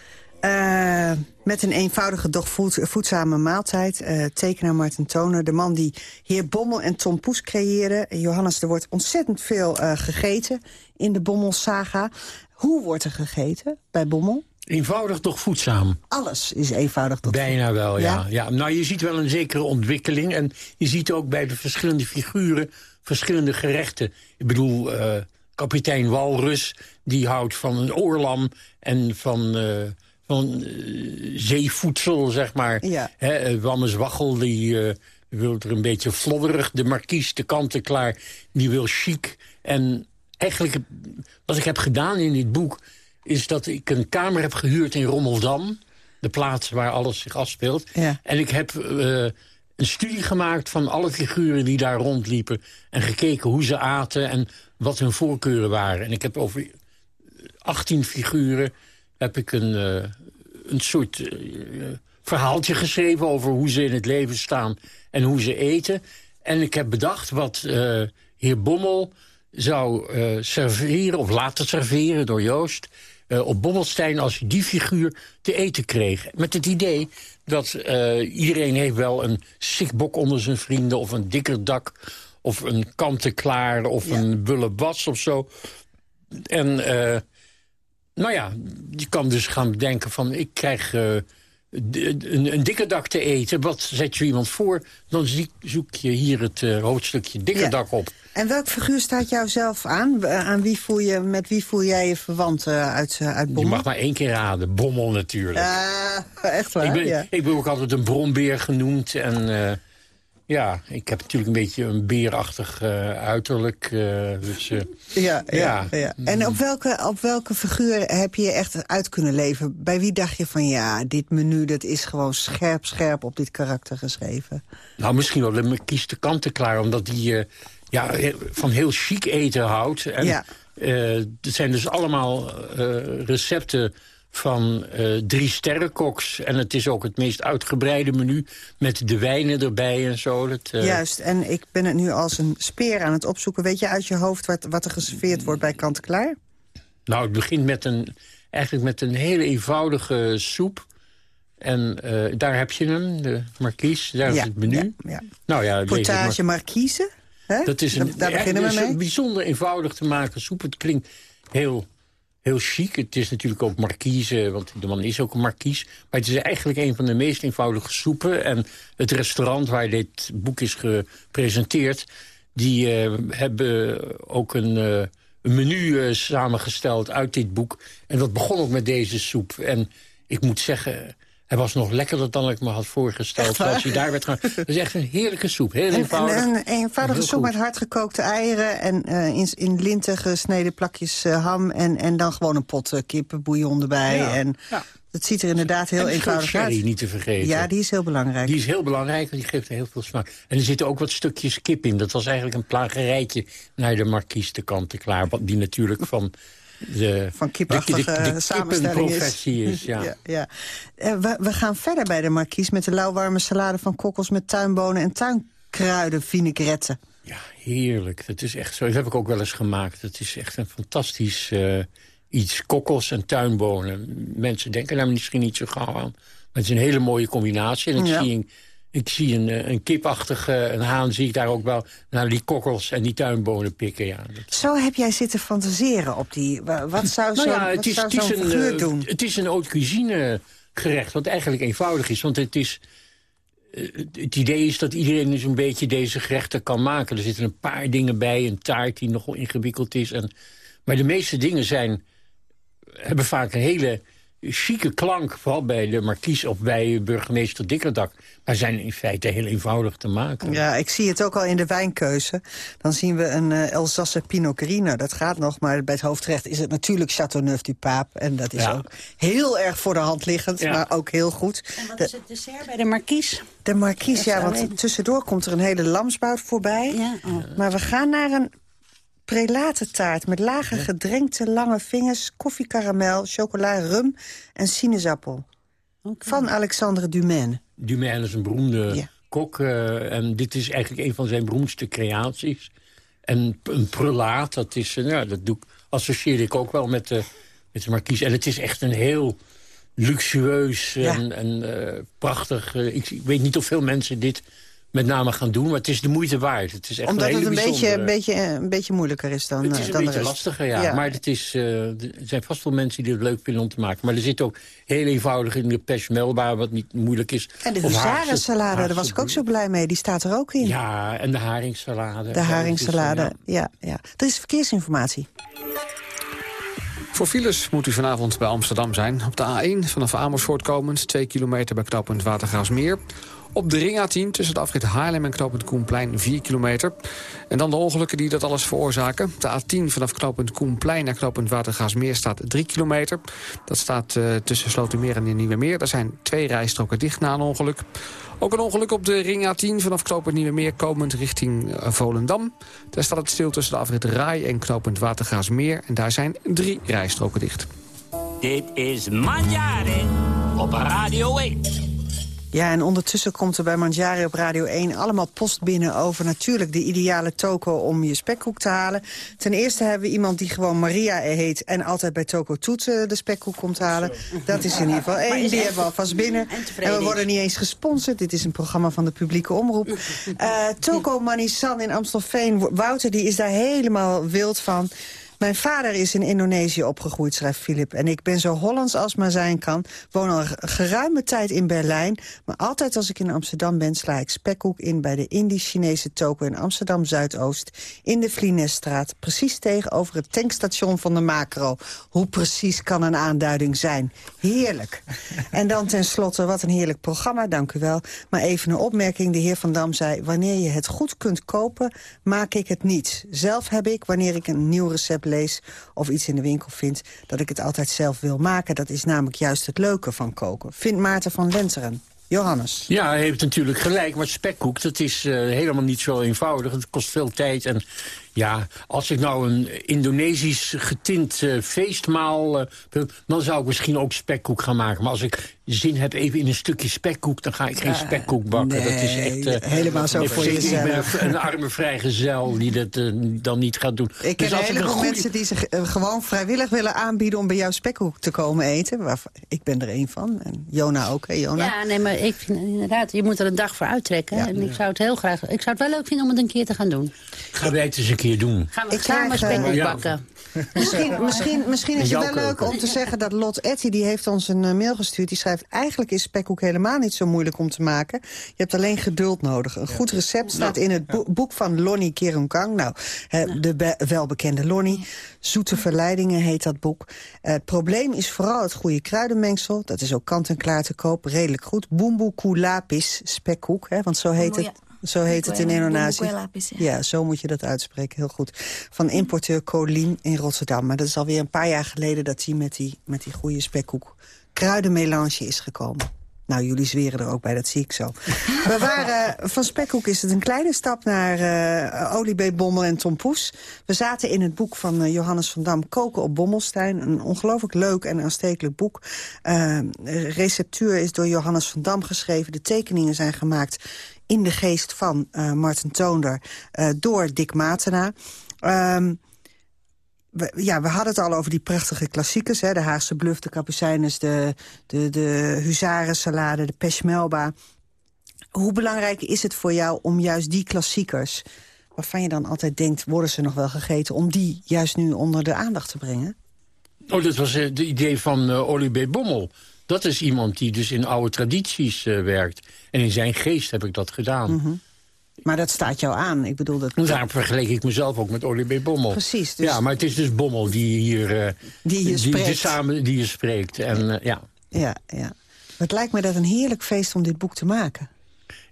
Uh, met een eenvoudige, doch voedzame maaltijd. Uh, tekenaar Martin Toner, de man die Heer Bommel en Tom Poes creëerde. Johannes, er wordt ontzettend veel uh, gegeten in de Bommel-saga. Hoe wordt er gegeten bij Bommel? Eenvoudig, toch voedzaam. Alles is eenvoudig, toch Bijna wel, ja. ja. ja. Nou, je ziet wel een zekere ontwikkeling. En je ziet ook bij de verschillende figuren verschillende gerechten. Ik bedoel, uh, kapitein Walrus, die houdt van een oorlam en van van uh, zeevoedsel, zeg maar. Ja. He, Wammes die wil er een beetje flodderig. De markies, de kant-en-klaar, die wil chic. En eigenlijk, wat ik heb gedaan in dit boek... is dat ik een kamer heb gehuurd in Rommeldam. De plaats waar alles zich afspeelt. Ja. En ik heb uh, een studie gemaakt van alle figuren die daar rondliepen... en gekeken hoe ze aten en wat hun voorkeuren waren. En ik heb over 18 figuren heb ik een, uh, een soort uh, verhaaltje geschreven... over hoe ze in het leven staan en hoe ze eten. En ik heb bedacht wat heer Bommel zou serveren... of laten serveren door Joost op Bommelstein... als die figuur te eten kreeg. Met het idee dat iedereen heeft wel een sikbok onder zijn vrienden... of een dikker dak, of een kant-en-klaar... of een bulle bas of zo... En nou ja, je kan dus gaan bedenken van... ik krijg een, een dikke dak te eten. Wat zet je iemand voor? Dan zoek je hier het uh, hoofdstukje dikke dak op. En welk figuur staat jou zelf aan? Aan wie voel je, met wie voel jij je verwant uh, uit, uit Bommel? Je mag maar één keer raden. Bommel natuurlijk. (laughs) echt waar? Ik ben, ja. ik ben ook altijd een bronbeer genoemd. En ja, ik heb natuurlijk een beetje een beerachtig uh, uiterlijk. Uh, dus, uh, ja, ja, ja, En op welke, op welke figuur heb je echt uit kunnen leven? Bij wie dacht je van ja, dit menu dat is gewoon scherp, scherp op dit karakter geschreven? Nou, misschien wel de kies de kanten klaar, omdat die ja, van heel chic eten houdt. En, ja. het zijn dus allemaal recepten van uh, drie sterrenkoks. En het is ook het meest uitgebreide menu met de wijnen erbij en zo. Dat, uh... Juist, en ik ben het nu als een speer aan het opzoeken. Weet je uit je hoofd wat, wat er geserveerd wordt bij Kant Klaar? Nou, het begint met een, eigenlijk met een hele eenvoudige soep. En uh, daar heb je hem, de marquise. Daar is het menu. Ja, ja. Nou ja, Portage marquise. Dat is een, daar beginnen we mee. Een bijzonder eenvoudig te maken soep. Het klinkt heel heel chic. Het is natuurlijk ook marquise, want de man is ook een marquise. Maar het is eigenlijk een van de meest eenvoudige soepen. En het restaurant waar dit boek is gepresenteerd... die uh, hebben ook een, een menu uh, samengesteld uit dit boek. En dat begon ook met deze soep. En ik moet zeggen... Hij was nog lekkerder dan ik me had voorgesteld. Zoals hij daar werd gaan. Het is echt een heerlijke soep. Heel eenvoudig. Een, een eenvoudige soep met hardgekookte eieren... en uh, in, in linten gesneden plakjes uh, ham... En, en dan gewoon een pot uh, kippenbouillon erbij. Ja. En ja. Het ziet er inderdaad heel en eenvoudig sherry uit. niet te vergeten. Ja, die is heel belangrijk. Die is heel belangrijk, want die geeft heel veel smaak. En er zitten ook wat stukjes kip in. Dat was eigenlijk een plagerijtje naar de markies de kant klaar. Die natuurlijk van de, van kipachtige de, de, de samenstelling is. is ja. (laughs) ja, ja. Uh, we, we, gaan verder bij de markies met de lauwwarme salade van kokkels... met tuinbonen en tuinkruiden vinaigrette. Ja, heerlijk. Dat is echt zo. Dat heb ik ook wel eens gemaakt. Het is echt een fantastisch uh, iets kokkels en tuinbonen. Mensen denken daar misschien niet zo gauw aan. Maar het is een hele mooie combinatie. En ik zie een, ik zie een, eh, een kipachtige een haan zie ik daar ook wel naar die kokkels en die tuinbonen pikken. Ja. Zo heb jij zitten fantaseren op die... Wat zou zo'n nou ja, zo, figuur eh, doen? Het is een haute cuisine gerecht, wat eigenlijk eenvoudig is. Want het is... Eh, het idee is dat iedereen dus een beetje deze gerechten kan maken. Er zitten een paar dingen bij, een taart die nogal ingewikkeld is. En, maar de meeste dingen zijn, hebben vaak een hele chique klank, vooral bij de markies of bij burgemeester Dikkerdak. Maar zijn in feite heel eenvoudig te maken. Ja, ik zie het ook al in de wijnkeuze. Dan zien we een uh, Elsasse Pinot Grigio. Dat gaat nog, maar bij het hoofdrecht is het natuurlijk Châteauneuf du Pape. En dat is ook heel erg voor de hand liggend, maar ook heel goed. En wat is het dessert bij de markies? De markies, ja, want tussendoor komt er een hele lamsbout voorbij. Ja. Oh. Maar we gaan naar een prelatentaart met lage gedrenkte lange vingers... koffie, chocola, rum en sinaasappel. Van Alexandre Dumaine. Dumaine is een beroemde kok. Uh, en dit is eigenlijk een van zijn beroemdste creaties. En een prelaat, dat, is, uh, ja, dat doe, associeer ik ook wel met de, met de marquise. En het is echt een heel luxueus en, en uh, prachtig... Ik, ik, weet niet of veel mensen dit met name gaan doen. Maar het is de moeite waard. Het is echt Omdat een het een beetje, een, beetje, een beetje moeilijker is dan Het is een dan beetje lastiger, ja. Maar het is, uh, er zijn vast wel mensen die het leuk vinden om te maken. Maar er zit ook heel eenvoudig in de pechmelbaar, wat niet moeilijk is. En de huzarensalade, daar was ik ook zo blij mee. Die staat er ook in. Ja, en de haringsalade. De haringsalade, ja. ja. Dat is verkeersinformatie. Voor files moet u vanavond bij Amsterdam zijn. Op de A1 vanaf Amersfoort komend, 2 kilometer bij knooppunt Watergraafsmeer. Op de ring A10 tussen de afrit Haarlem en knooppunt Koenplein 4 kilometer. En dan de ongelukken die dat alles veroorzaken. De A10 vanaf knooppunt Koenplein naar knooppunt Watergaasmeer staat 3 kilometer. Dat staat uh, tussen Slotermeer en de Nieuwe Meer. Er zijn twee rijstroken dicht na een ongeluk. Ook een ongeluk op de ring A10 vanaf knooppunt Nieuwe Meer komend richting uh, Volendam. Daar staat het stil tussen de afrit Rai en knooppunt Watergaasmeer. En daar zijn drie rijstroken dicht. Dit is Manjare op Radio 1. Ja, en ondertussen komt er bij Manjari op Radio 1 allemaal post binnen over natuurlijk de ideale toko om je spekkoek te halen. Ten eerste hebben we iemand die gewoon Maria heet en altijd bij Toko Toet de spekkoek komt halen. Dat is in ieder geval één, die hebben we alvast binnen. En, we worden niet eens gesponsord. Dit is een programma van de publieke omroep. Uh, (laughs) toko Manisan in Amstelveen, Wouter die is daar helemaal wild van. Mijn vader is in Indonesië opgegroeid, schrijft Filip. En ik ben zo Hollands als maar zijn kan. Woon al geruime tijd in Berlijn. Maar altijd als ik in Amsterdam ben, sla ik spekkoek in... bij de Indisch-Chinese toko in Amsterdam-Zuidoost... in de Vlinesstraat, precies tegenover het tankstation van de Macro. Hoe precies kan een aanduiding zijn? Heerlijk. (laughs) en dan tenslotte, wat een heerlijk programma, dank u wel. Maar even een opmerking, de heer Van Dam zei... wanneer je het goed kunt kopen, maak ik het niet. Zelf heb ik, wanneer ik een nieuw recept of iets in de winkel vind... dat ik het altijd zelf wil maken. Dat is namelijk juist het leuke van koken. Vindt Maarten van Lenteren. Johannes. Ja, hij heeft natuurlijk gelijk. Maar spekkoek, dat is uh, helemaal niet zo eenvoudig. Het kost veel tijd en ja, als ik nou een Indonesisch getint uh, feestmaal... Uh, dan zou ik misschien ook spekkoek gaan maken. Maar als ik zin heb even in een stukje spekkoek... dan ga ik geen spekkoek bakken. Nee, dat is echt... Uh, helemaal zo voor jezelf. Een, een arme vrijgezel die dat dan niet gaat doen. Ik ken dus een heleboel goede... mensen die zich gewoon vrijwillig willen aanbieden... om bij jou spekkoek te komen eten. ik ben er één van. En Jona ook, hè Jona? Ja, nee, maar ik vind inderdaad... je moet er een dag voor uittrekken. Ja. En ik zou het heel graag... Ik zou het wel leuk vinden om het een keer te gaan doen. Ga wij het eens een keer doen. Gaan we samen spekkoek bakken. Misschien, (laughs) misschien, misschien is het wel leuk om te zeggen dat Lot Etty... die heeft ons een uh, mail gestuurd. Die schrijft, eigenlijk is spekkoek helemaal niet zo moeilijk om te maken. Je hebt alleen geduld nodig. Een goed recept staat in het boek van Lonnie Kerunkang. Nou, de welbekende Lonnie. Zoete Verleidingen heet dat boek. Uh, het probleem is vooral het goede kruidenmengsel. Dat is ook kant-en-klaar te koop, redelijk goed. Bumbu kulapis, spekkoek, hè, want zo heet het zo heet het in Indonesië. Ja, zo moet je dat uitspreken, heel goed. Van importeur Colin in Rotterdam. Maar dat is alweer een paar jaar geleden dat hij met die, met die goede spekkoek kruidenmelange is gekomen. Nou, jullie zweren er ook bij, dat zie ik zo. (laughs) We waren, van spekkoek is het een kleine stap naar uh, Oliebeet, Bommel en Tom Poes. We zaten in het boek van uh, Johannes van Dam, Koken op Bommelstein. Een ongelooflijk leuk en aanstekelijk boek. Uh, receptuur is door Johannes van Dam geschreven. De tekeningen zijn gemaakt in de geest van uh, Martin Toonder uh, door Dick Matena. Um, we, ja, we hadden het al over die prachtige klassiekers. Hè, de Haagse Bluff, de Kapucijnes, de, de, de Huzarensalade, de Peshmelba. Hoe belangrijk is het voor jou om juist die klassiekers... waarvan je dan altijd denkt, worden ze nog wel gegeten... om die juist nu onder de aandacht te brengen? Oh, dat was het idee van uh, Olivier Bommel. Dat is iemand die dus in oude tradities uh, werkt. En in zijn geest heb ik dat gedaan. Mm -hmm. Maar dat staat jou aan. Ik bedoel dat... Daarom vergeleek ik mezelf ook met Olivier Bommel. Precies. Dus... Ja, maar het is dus Bommel die hier, uh, die hier spreekt. Die, samen, die hier spreekt. En, ja. Ja, ja. Het lijkt me dat een heerlijk feest om dit boek te maken.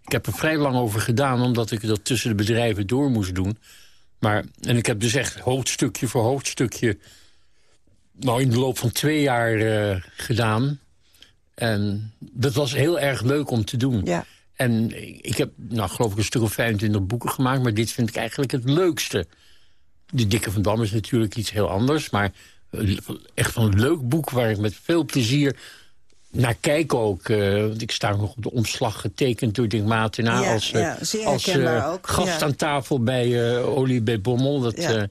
Ik heb er vrij lang over gedaan, omdat ik dat tussen de bedrijven door moest doen. Maar, en ik heb dus echt hoofdstukje voor hoofdstukje... nou, in de loop van twee jaar uh, gedaan. En dat was heel erg leuk om te doen. Ja. En ik heb, nou, geloof ik, een stuk of 25 boeken gemaakt... maar dit vind ik eigenlijk het leukste. De Dikke van Dam is natuurlijk iets heel anders... maar echt van een leuk boek waar ik met veel plezier naar kijk ook. Uh, want ik sta nog op de omslag getekend door Dink Matena... Ja, als, uh, ja, zeer als uh, ook. gast ja. aan tafel bij Olie bij Bommel. Dat,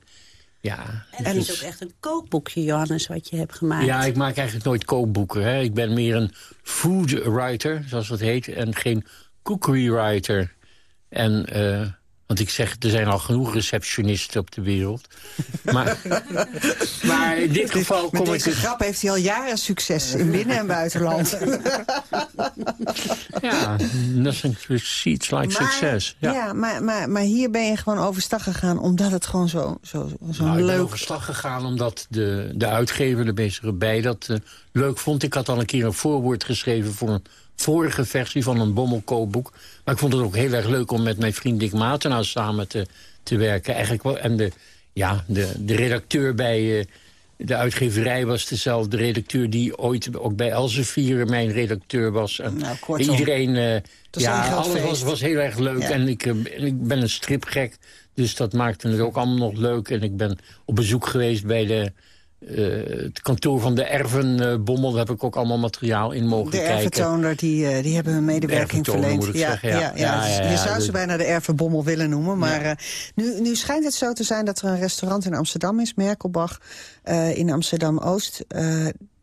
Ja. En het is ook echt een kookboekje, Johannes, wat je hebt gemaakt. ja, ik maak eigenlijk nooit kookboeken. Hè. Ik ben meer een food writer, zoals dat heet... en geen cookery writer. En, eh, want ik zeg, er zijn al genoeg receptionisten op de wereld. (laughs) maar, maar in dit geval Met kom ik... deze grap heeft hij al jaren succes in binnen- en buitenland. Ja, nothing precedes like Maar- success. Ja. Ja, maar, maar, maar hier ben je gewoon overstag gegaan... omdat het gewoon zo, zo, zo Nou, ik ben leuk... overslag gegaan omdat de, de uitgever, de bezige bij, dat eh, leuk vond. Ik had al een keer een voorwoord geschreven voor een vorige versie van een bommelkoopboek. Maar ik vond het ook heel erg leuk om met mijn vriend Dick Matenaar samen te, te werken. Eigenlijk wel, en de, ja, de, de redacteur bij eh, de uitgeverij was dezelfde redacteur... die ooit ook bij Elsevier mijn redacteur was. En Nou, kortom, iedereen, eh, ja, alles was, was heel erg leuk. Ja. En ik, eh, ik ben een stripgek, dus dat maakte het ook allemaal nog leuk. En ik ben op bezoek geweest bij de, eh, het kantoor van de Ervenbommel. Daar heb ik ook allemaal materiaal in mogen De kijken. erfentoner, die, eh, die hebben hun medewerking verleend. moet ik zeggen, ja. ja, Ja, dus ja, je ja, zou ze de- bijna de erfenbommel willen noemen. Maar eh, nu, nu schijnt het zo te zijn dat er een restaurant in Amsterdam is, Merkelbach, in Amsterdam-Oost...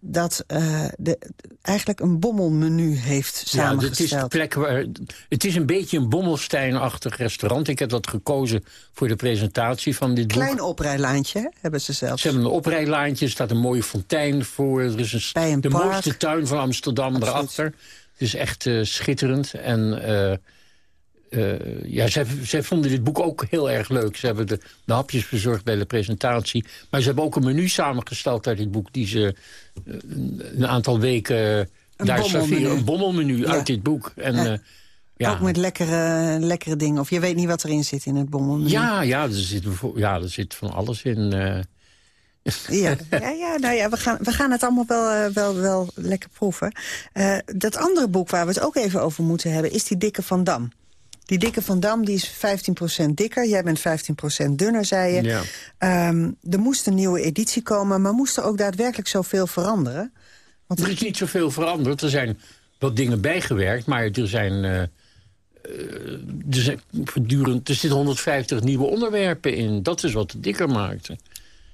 eh, dat eh, de, eigenlijk een bommelmenu heeft Ja, het is, de samengesteld. plek waar, het is een beetje een Bommelstein-achtig restaurant. Ik heb dat gekozen voor de presentatie van dit boek. Klein oprijlaantje hebben ze zelfs. Ze hebben een oprijlaantje, er staat een mooie fontein voor. Er is een, de park. mooiste tuin van Amsterdam Absoluut. erachter. Het is echt eh, schitterend. En eh, eh, ja, zij, zij vonden dit boek ook heel erg leuk. Ze hebben de, de hapjes verzorgd bij de presentatie. Maar ze hebben ook een menu samengesteld uit dit boek... die ze eh, een, aantal weken Een daar bommelmenu. Een bommelmenu Ja. uit dit boek. En, Ja. eh, ja. Ook met lekkere, lekkere dingen. Of je weet niet wat erin zit in het bommelmenu. Ja, ja, er zit, ja, er zit van alles in. eh. Ja, (laughs) ja, ja, nou ja, we gaan, we gaan het allemaal wel, eh, wel, wel lekker proeven. Eh, dat andere boek waar we het ook even over moeten hebben... is die Dikke van Dam. Die Dikke van Dam die is 15% dikker. Jij bent 15% dunner, zei je. Ja. Ehm, er moest een nieuwe editie komen... maar moest er ook daadwerkelijk zoveel veranderen? Want Er is niet zoveel veranderd. Er zijn wat dingen bijgewerkt, maar er zijn... eh, eh, er, zijn voortdurend, er zitten 150 nieuwe onderwerpen in. Dat is wat het dikker maakte.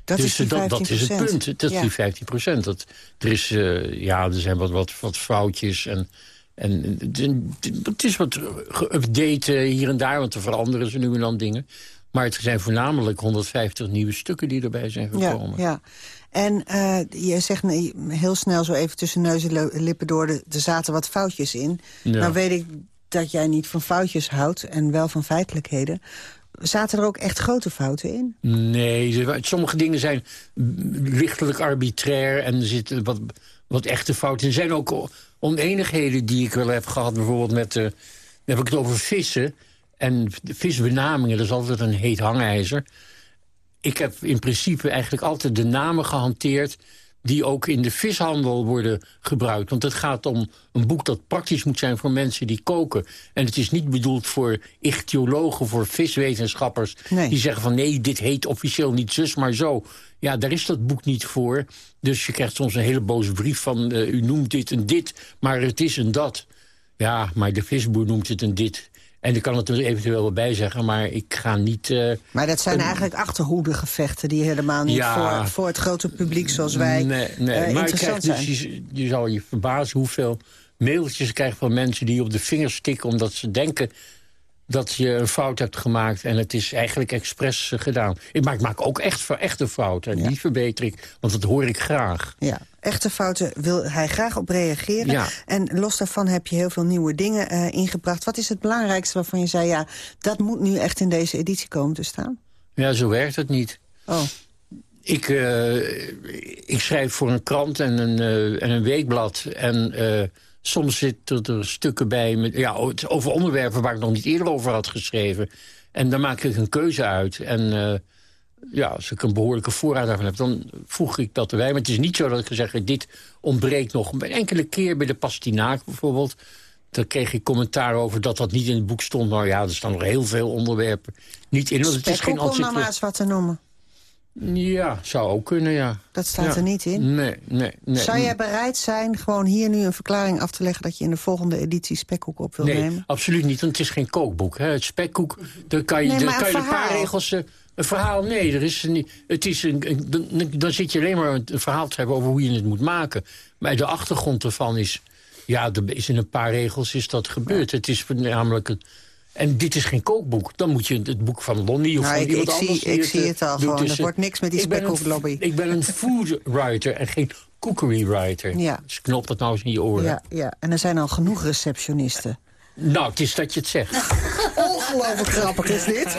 Dat dus is die dat, dat is het 15%. punt. Dat is Ja. die 15 procent. Dat, er, is, eh, ja, er zijn wat, wat, wat foutjes en... En het- het is wat geüpdate eh, hier en daar, want er veranderen ze nu en dan dingen. Maar het zijn voornamelijk 150 nieuwe stukken die erbij zijn gekomen. Ja, ja. En eh, je zegt nee, heel snel zo even tussen neus en lippen door... de- er zaten wat foutjes in. Ja. Nou weet ik dat jij niet van foutjes houdt en wel van feitelijkheden. Zaten er ook echt grote fouten in? Nee, sommige dingen zijn lichtelijk arbitrair en er zitten wat, wat echte fouten. Er zijn ook oneenigheden die ik wel heb gehad. Bijvoorbeeld met, eh, dan heb ik het over vissen. En visbenamingen, dat is altijd een heet hangijzer. Ik heb in principe eigenlijk altijd de namen gehanteerd die ook in de vishandel worden gebruikt. Want het gaat om een boek dat praktisch moet zijn voor mensen die koken. En het is niet bedoeld voor ichthyologen, voor viswetenschappers... Nee. die zeggen van nee, dit heet officieel niet zus, maar zo. Ja, daar is dat boek niet voor. Dus je krijgt soms een hele boze brief van... eh, u noemt dit en dit, maar het is een dat. Ja, maar de visboer noemt het een dit. En ik kan het er eventueel wel bij zeggen, maar ik ga niet... Uh, maar dat zijn eigenlijk achterhoedegevechten... die helemaal niet voor, voor het grote publiek zoals wij nee, nee. Uh, maar dus, je, je zou je verbazen hoeveel mailtjes krijgt van mensen... die op de vingers stikken omdat ze denken dat je een fout hebt gemaakt en het is eigenlijk expres gedaan. Ik maak, ik maak ook echt voor echte fouten en die verbeter ik, want dat hoor ik graag. Ja, echte fouten wil hij graag op reageren. Ja. En los daarvan heb je heel veel nieuwe dingen uh, ingebracht. Wat is het belangrijkste waarvan je zei... ja, dat moet nu echt in deze editie komen te staan? Ja, zo werkt het niet. Oh. Ik, uh, ik schrijf voor een krant en een, uh, en een weekblad. En soms zitten er stukken bij met, ja, over onderwerpen waar ik nog niet eerder over had geschreven. En dan maak ik een keuze uit. En ja, als ik een behoorlijke voorraad daarvan heb, dan voeg ik dat erbij. Maar het is niet zo dat ik zeg, dit ontbreekt nog. Een enkele keer bij de pastinaak bijvoorbeeld... daar kreeg ik commentaar over dat dat niet in het boek stond. Maar ja, er staan nog heel veel onderwerpen niet in. Want het is geen om nou maar eens wat te noemen. Ja, zou ook kunnen, ja. Dat staat er niet in? Nee, nee, nee. Zou jij bereid zijn gewoon hier nu een verklaring af te leggen... dat je in de volgende editie spekkoek op wil nee, nemen? absoluut niet, want het is geen kookboek. Hè. Het spekkoek, daar kan je, nee, daar kan je een paar regels... Uh, een verhaal, nee, er is niet. Het is een, dan zit je alleen maar een verhaal te hebben over hoe je het moet maken. Maar de achtergrond ervan is... Ja, er is in een paar regels is dat gebeurd. Het is namelijk... Een, en dit is geen kookboek. Dan moet je het boek van Lonnie of nou, van ik, iemand ik anders... Zie, ik zie het al gewoon. Er wordt niks met die spekkoeklobby. Ik ben een food writer en geen cookery writer. Ja. Dus knop dat nou eens in je oren. Ja, ja. en er zijn al genoeg receptionisten. Nou, het is dat je het zegt. (laughs) Ongelooflijk grappig is dit.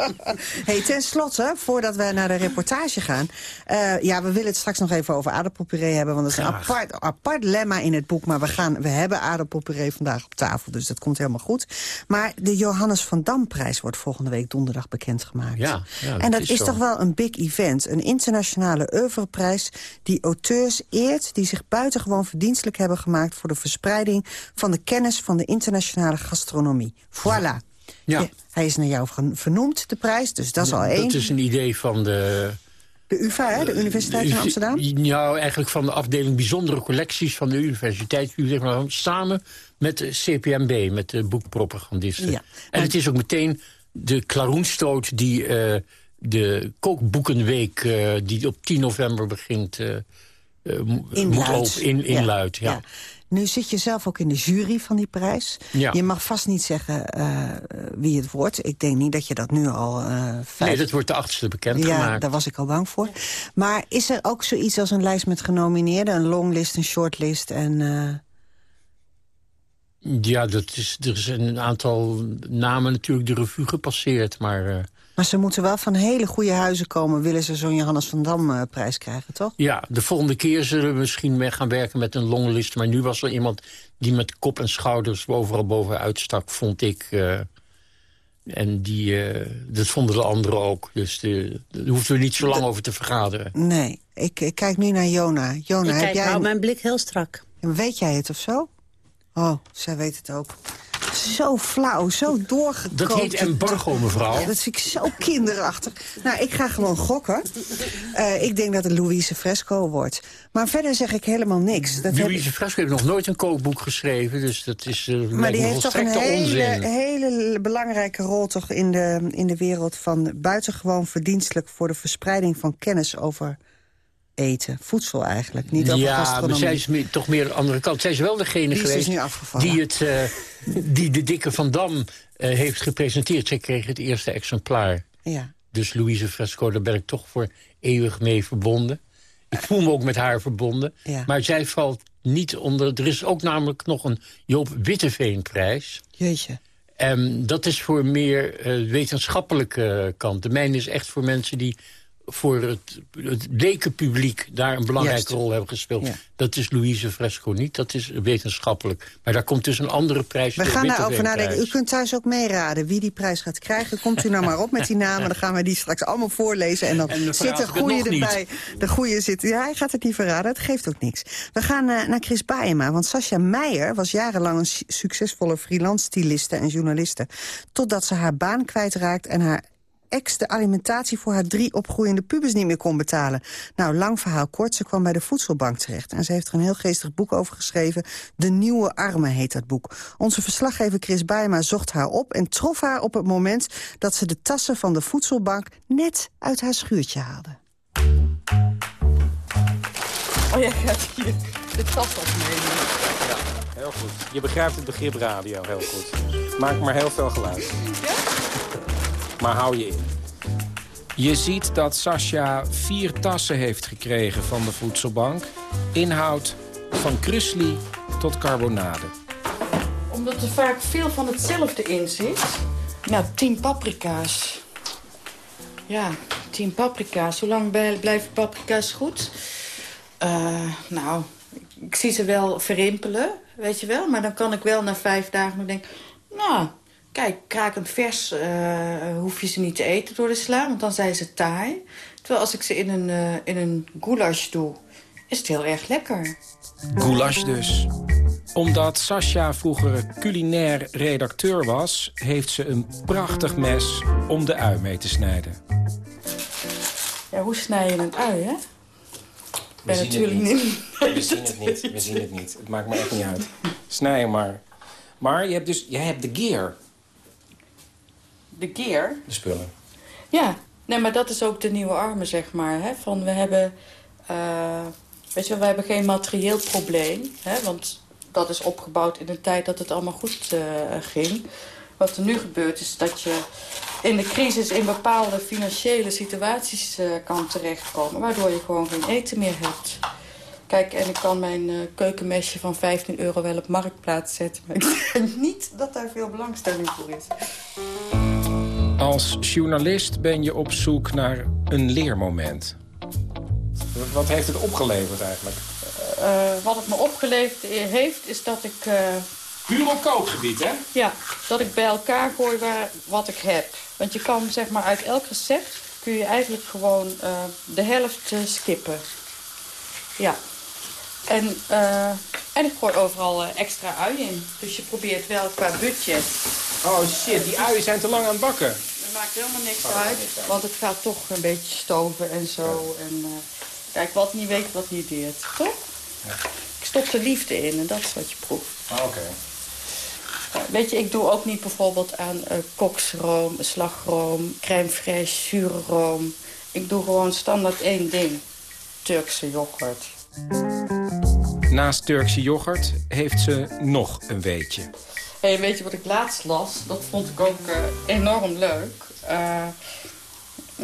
(laughs) hey, ten slotte, voordat we naar de reportage gaan... Uh, ja, we willen het straks nog even over aardappelpuree hebben... want dat is een apart, apart lemma in het boek. Maar we, gaan, we hebben aardappelpuree vandaag op tafel, dus dat komt helemaal goed. Maar de Johannes van Dam-prijs wordt volgende week donderdag bekendgemaakt. Ja, ja en dat is, toch wel een big event. Een internationale oeuvreprijs die auteurs eert... die zich buitengewoon verdienstelijk hebben gemaakt... voor de verspreiding van de kennis van de internationale gastronomie. Voilà. Ja. Hij is naar jou vernoemd, de prijs, dus dat is al één. Dat is een idee van de... De UvA, hè? de Universiteit van Amsterdam? Nou, eigenlijk van de afdeling bijzondere collecties van de Universiteit. Samen met de CPMB, met de boekpropagandisten. Ja. En het is ook meteen de klaroenstoot die uh, de kookboekenweek... Uh, die op 10 november begint... Uh, moet op in, inluid. ja. ja. Nu zit je zelf ook in de jury van die prijs. Je mag vast niet zeggen uh, wie het wordt. Ik denk niet dat je dat nu al... Uh, Nee, dat wordt de achtste bekend ja, daar was ik al bang voor. Maar is er ook zoiets als een lijst met genomineerden? Een longlist, een shortlist en... Uh... Ja, dat is, er zijn een aantal namen natuurlijk de revue gepasseerd, maar... Maar ze moeten wel van hele goede huizen komen... willen ze zo'n Johannes van Dam-prijs krijgen, toch? Ja, de volgende keer zullen we misschien mee gaan werken met een longlist. Maar nu was er iemand die met kop en schouders overal bovenuit stak, vond ik... Uh, en die, uh, dat vonden de anderen ook. Dus de, daar hoefden we niet zo lang over te vergaderen. Nee, ik, ik kijk nu naar Jona. Jona, ik heb kijk, jij... hou mijn blik heel strak. Weet jij het of zo? Oh, zij weet het ook. Zo flauw, zo doorgekookt. Dat heet embargo, mevrouw. Dat vind ik zo kinderachtig. Nou, ik ga gewoon gokken. Uh, ik denk dat het Louise Fresco wordt. Maar verder zeg ik helemaal niks. Dat Louise heb... Fresco heeft nog nooit een kookboek geschreven. Dus dat is uh, Maar die heeft toch een hele, hele, belangrijke rol toch in, de, in de wereld van buitengewoon verdienstelijk... voor de verspreiding van kennis over eten. Voedsel eigenlijk, niet over ja, gastronomie. Ja, maar zij is toch meer aan de andere kant. Zij is wel degene die geweest die, het, uh, die de dikke Van Dam uh, heeft gepresenteerd. Zij kreeg het eerste exemplaar. Ja. Dus Louise Fresco, daar ben ik toch voor eeuwig mee verbonden. Ik voel me ook met haar verbonden. Ja. Maar zij valt niet onder... Er is ook namelijk nog een Joop Witteveenprijs. Jeetje. En dat is voor meer uh, wetenschappelijke kant. De mijne is echt voor mensen die voor het, het lekenpubliek daar een belangrijke rol hebben gespeeld. Dat is Louise Fresco niet, dat is wetenschappelijk. Maar daar komt dus een andere prijs. We gaan daarover nadenken. U kunt thuis ook meeraden wie die prijs gaat krijgen. Komt u nou maar op met die namen, dan gaan we die straks allemaal voorlezen. En dan, en zit de goede erbij. De goede zit, ja, hij gaat het niet verraden, het geeft ook niks. We gaan uh, naar Chris Baema, want Sascha Meijer was jarenlang een succesvolle freelance styliste en journaliste. Totdat ze haar baan kwijtraakt en haar ex de alimentatie voor haar drie opgroeiende pubers niet meer kon betalen. Nou, lang verhaal kort, ze kwam bij de voedselbank terecht. En ze heeft er een heel geestig boek over geschreven. De Nieuwe Armen heet dat boek. Onze verslaggever Chris Bijma zocht haar op en trof haar op het moment... dat ze de tassen van de voedselbank net uit haar schuurtje haalde. Oh, jij gaat hier de tas opnemen. Ja, heel goed. Je begrijpt het begrip radio heel goed. Maak maar heel veel geluid. Ja? Maar hou je in. Je ziet dat Sascha vier tassen heeft gekregen van de voedselbank. Inhoud van krusli tot carbonade. Omdat er vaak veel van hetzelfde in zit. Nou, tien paprika's. Ja, tien paprika's. Hoe lang blijven paprika's goed? Uh, nou, ik zie ze wel verrimpelen, weet je wel. Maar dan kan ik wel na vijf dagen nog denken... Nou, kijk, krakend vers uh, hoef je ze niet te eten door de sla, want dan zijn ze taai. Terwijl als ik ze in een, uh, in een goulash doe, is het heel erg lekker. Goulash dus. Omdat Sascha vroeger culinair redacteur was... heeft ze een prachtig mes om de ui mee te snijden. Ja, hoe snij je een ui, hè? We zien natuurlijk het niet. We zien het niet. We zien het niet. Het maakt me echt niet uit. Snij maar. Maar je hebt dus, jij hebt de gear. De gear? De spullen. Ja, nee, maar dat is ook de nieuwe armen, zeg maar. Hè? Van we hebben, uh, weet je, we hebben geen materieel probleem. Hè? Want dat is opgebouwd in een tijd dat het allemaal goed uh, ging. Wat er nu gebeurt is dat je in de crisis in bepaalde financiële situaties uh, kan terechtkomen. Waardoor je gewoon geen eten meer hebt. Kijk, en ik kan mijn uh, keukenmesje van 15 euro wel op marktplaats zetten. Maar ik (laughs) denk niet dat daar veel belangstelling voor is. Als journalist ben je op zoek naar een leermoment. Wat heeft het opgeleverd eigenlijk? Uh, wat het me opgeleverd heeft, is dat ik Puur op kookgebied, hè? Ja, dat ik bij elkaar gooi waar, wat ik heb. Want je kan zeg maar uit elk recept kun je eigenlijk gewoon uh, de helft uh, skippen. Ja. En, uh, en ik gooi overal extra ui in. Dus je probeert wel qua budget. Oh shit, die uien zijn te lang aan het bakken. Dat maakt helemaal niks oh, uit. Want het gaat toch een beetje stoven en zo. En, kijk, wat niet weet, wat niet deert. Toch? Ja. Ik stop de liefde in en dat is wat je proeft. Ah, oké. Weet je, ik doe ook niet bijvoorbeeld aan koksroom, slagroom, crème fraîche, zure room. Ik doe gewoon standaard één ding. Turkse yoghurt. Naast Turkse yoghurt heeft ze nog een weetje. Hey, weet je wat ik laatst las? Dat vond ik ook uh, enorm leuk. Uh,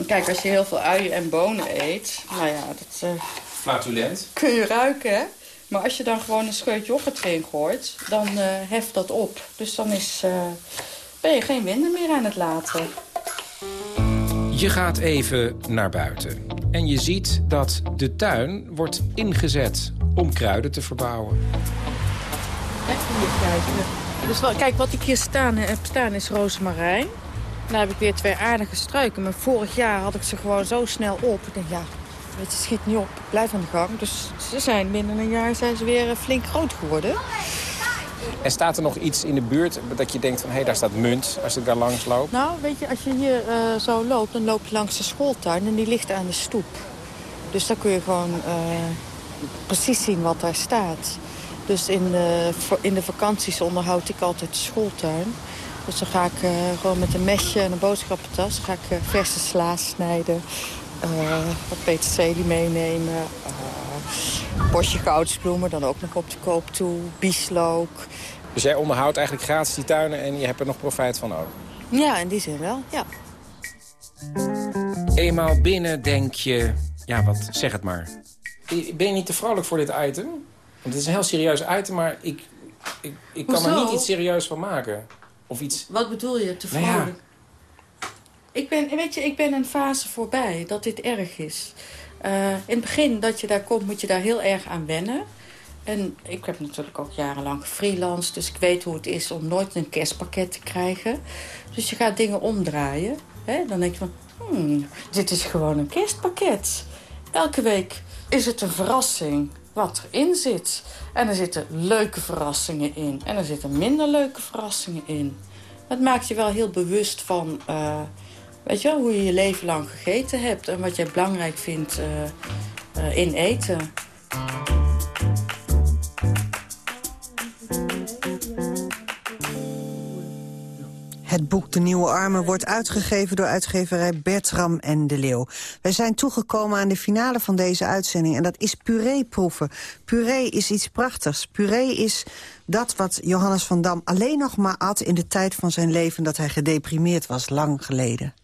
kijk, als je heel veel uien en bonen eet... Nou ja, dat... Flatulent. Kun je ruiken, hè? Maar als je dan gewoon een scheut yoghurt erin gooit, dan uh, heft dat op. Dus dan is, uh, ben je geen winden meer aan het laten. Je gaat even naar buiten. En je ziet dat de tuin wordt ingezet om kruiden te verbouwen. Even hier kijken. Dus kijk, wat ik hier staan, heb staan is rozemarijn. Dan heb ik weer twee aardige struiken. Maar vorig jaar had ik ze gewoon zo snel op. Ik denk, ja, het schiet niet op, blijf aan de gang. Dus ze zijn binnen een jaar zijn ze weer eh, flink groot geworden. En staat er nog iets in de buurt dat je denkt van... hé, hey, daar staat munt als ik daar langs loop? Nou, weet je, als je hier uh, zo loopt, dan loop je langs de schooltuin... en die ligt aan de stoep. Dus daar kun je gewoon uh, precies zien wat daar staat. Dus in de, in de vakanties onderhoud ik altijd de schooltuin. Dus dan ga ik uh, gewoon met een mesje en een boodschappentas... ga ik verse sla snijden, uh, wat peterselie meenemen. Uh, bosje goudsbloemen, dan ook nog op de koop toe. Bieslook. Dus jij onderhoudt eigenlijk gratis die tuinen en je hebt er nog profijt van ook? Ja, in die zin wel, ja. Eenmaal binnen denk je... Ja, wat, zeg het maar. Ben je niet te vrolijk voor dit item? Want het is een heel serieus item, maar ik, ik, ik kan er niet iets serieus van maken. Of iets... Wat bedoel je, te vrolijk? Nou ja, ik ben, weet je, ik ben een fase voorbij dat dit erg is. Uh, in het begin dat je daar komt, moet je daar heel erg aan wennen. En ik heb natuurlijk ook jarenlang freelance, dus ik weet hoe het is om nooit een kerstpakket te krijgen. Dus je gaat dingen omdraaien. Hè? Dan denk je van, hmm, dit is gewoon een kerstpakket. Elke week is het een verrassing wat erin zit. En er zitten leuke verrassingen in. En er zitten minder leuke verrassingen in. Het maakt je wel heel bewust van... Uh, weet je wel, hoe je je leven lang gegeten hebt... en wat jij belangrijk vindt in eten. Het boek De Nieuwe Armen wordt uitgegeven door uitgeverij Bertram en de Leeuw. Wij zijn toegekomen aan de finale van deze uitzending en dat is puree proeven. Puree is iets prachtigs. Puree is dat wat Johannes van Dam alleen nog maar at in de tijd van zijn leven... dat hij gedeprimeerd was, lang geleden.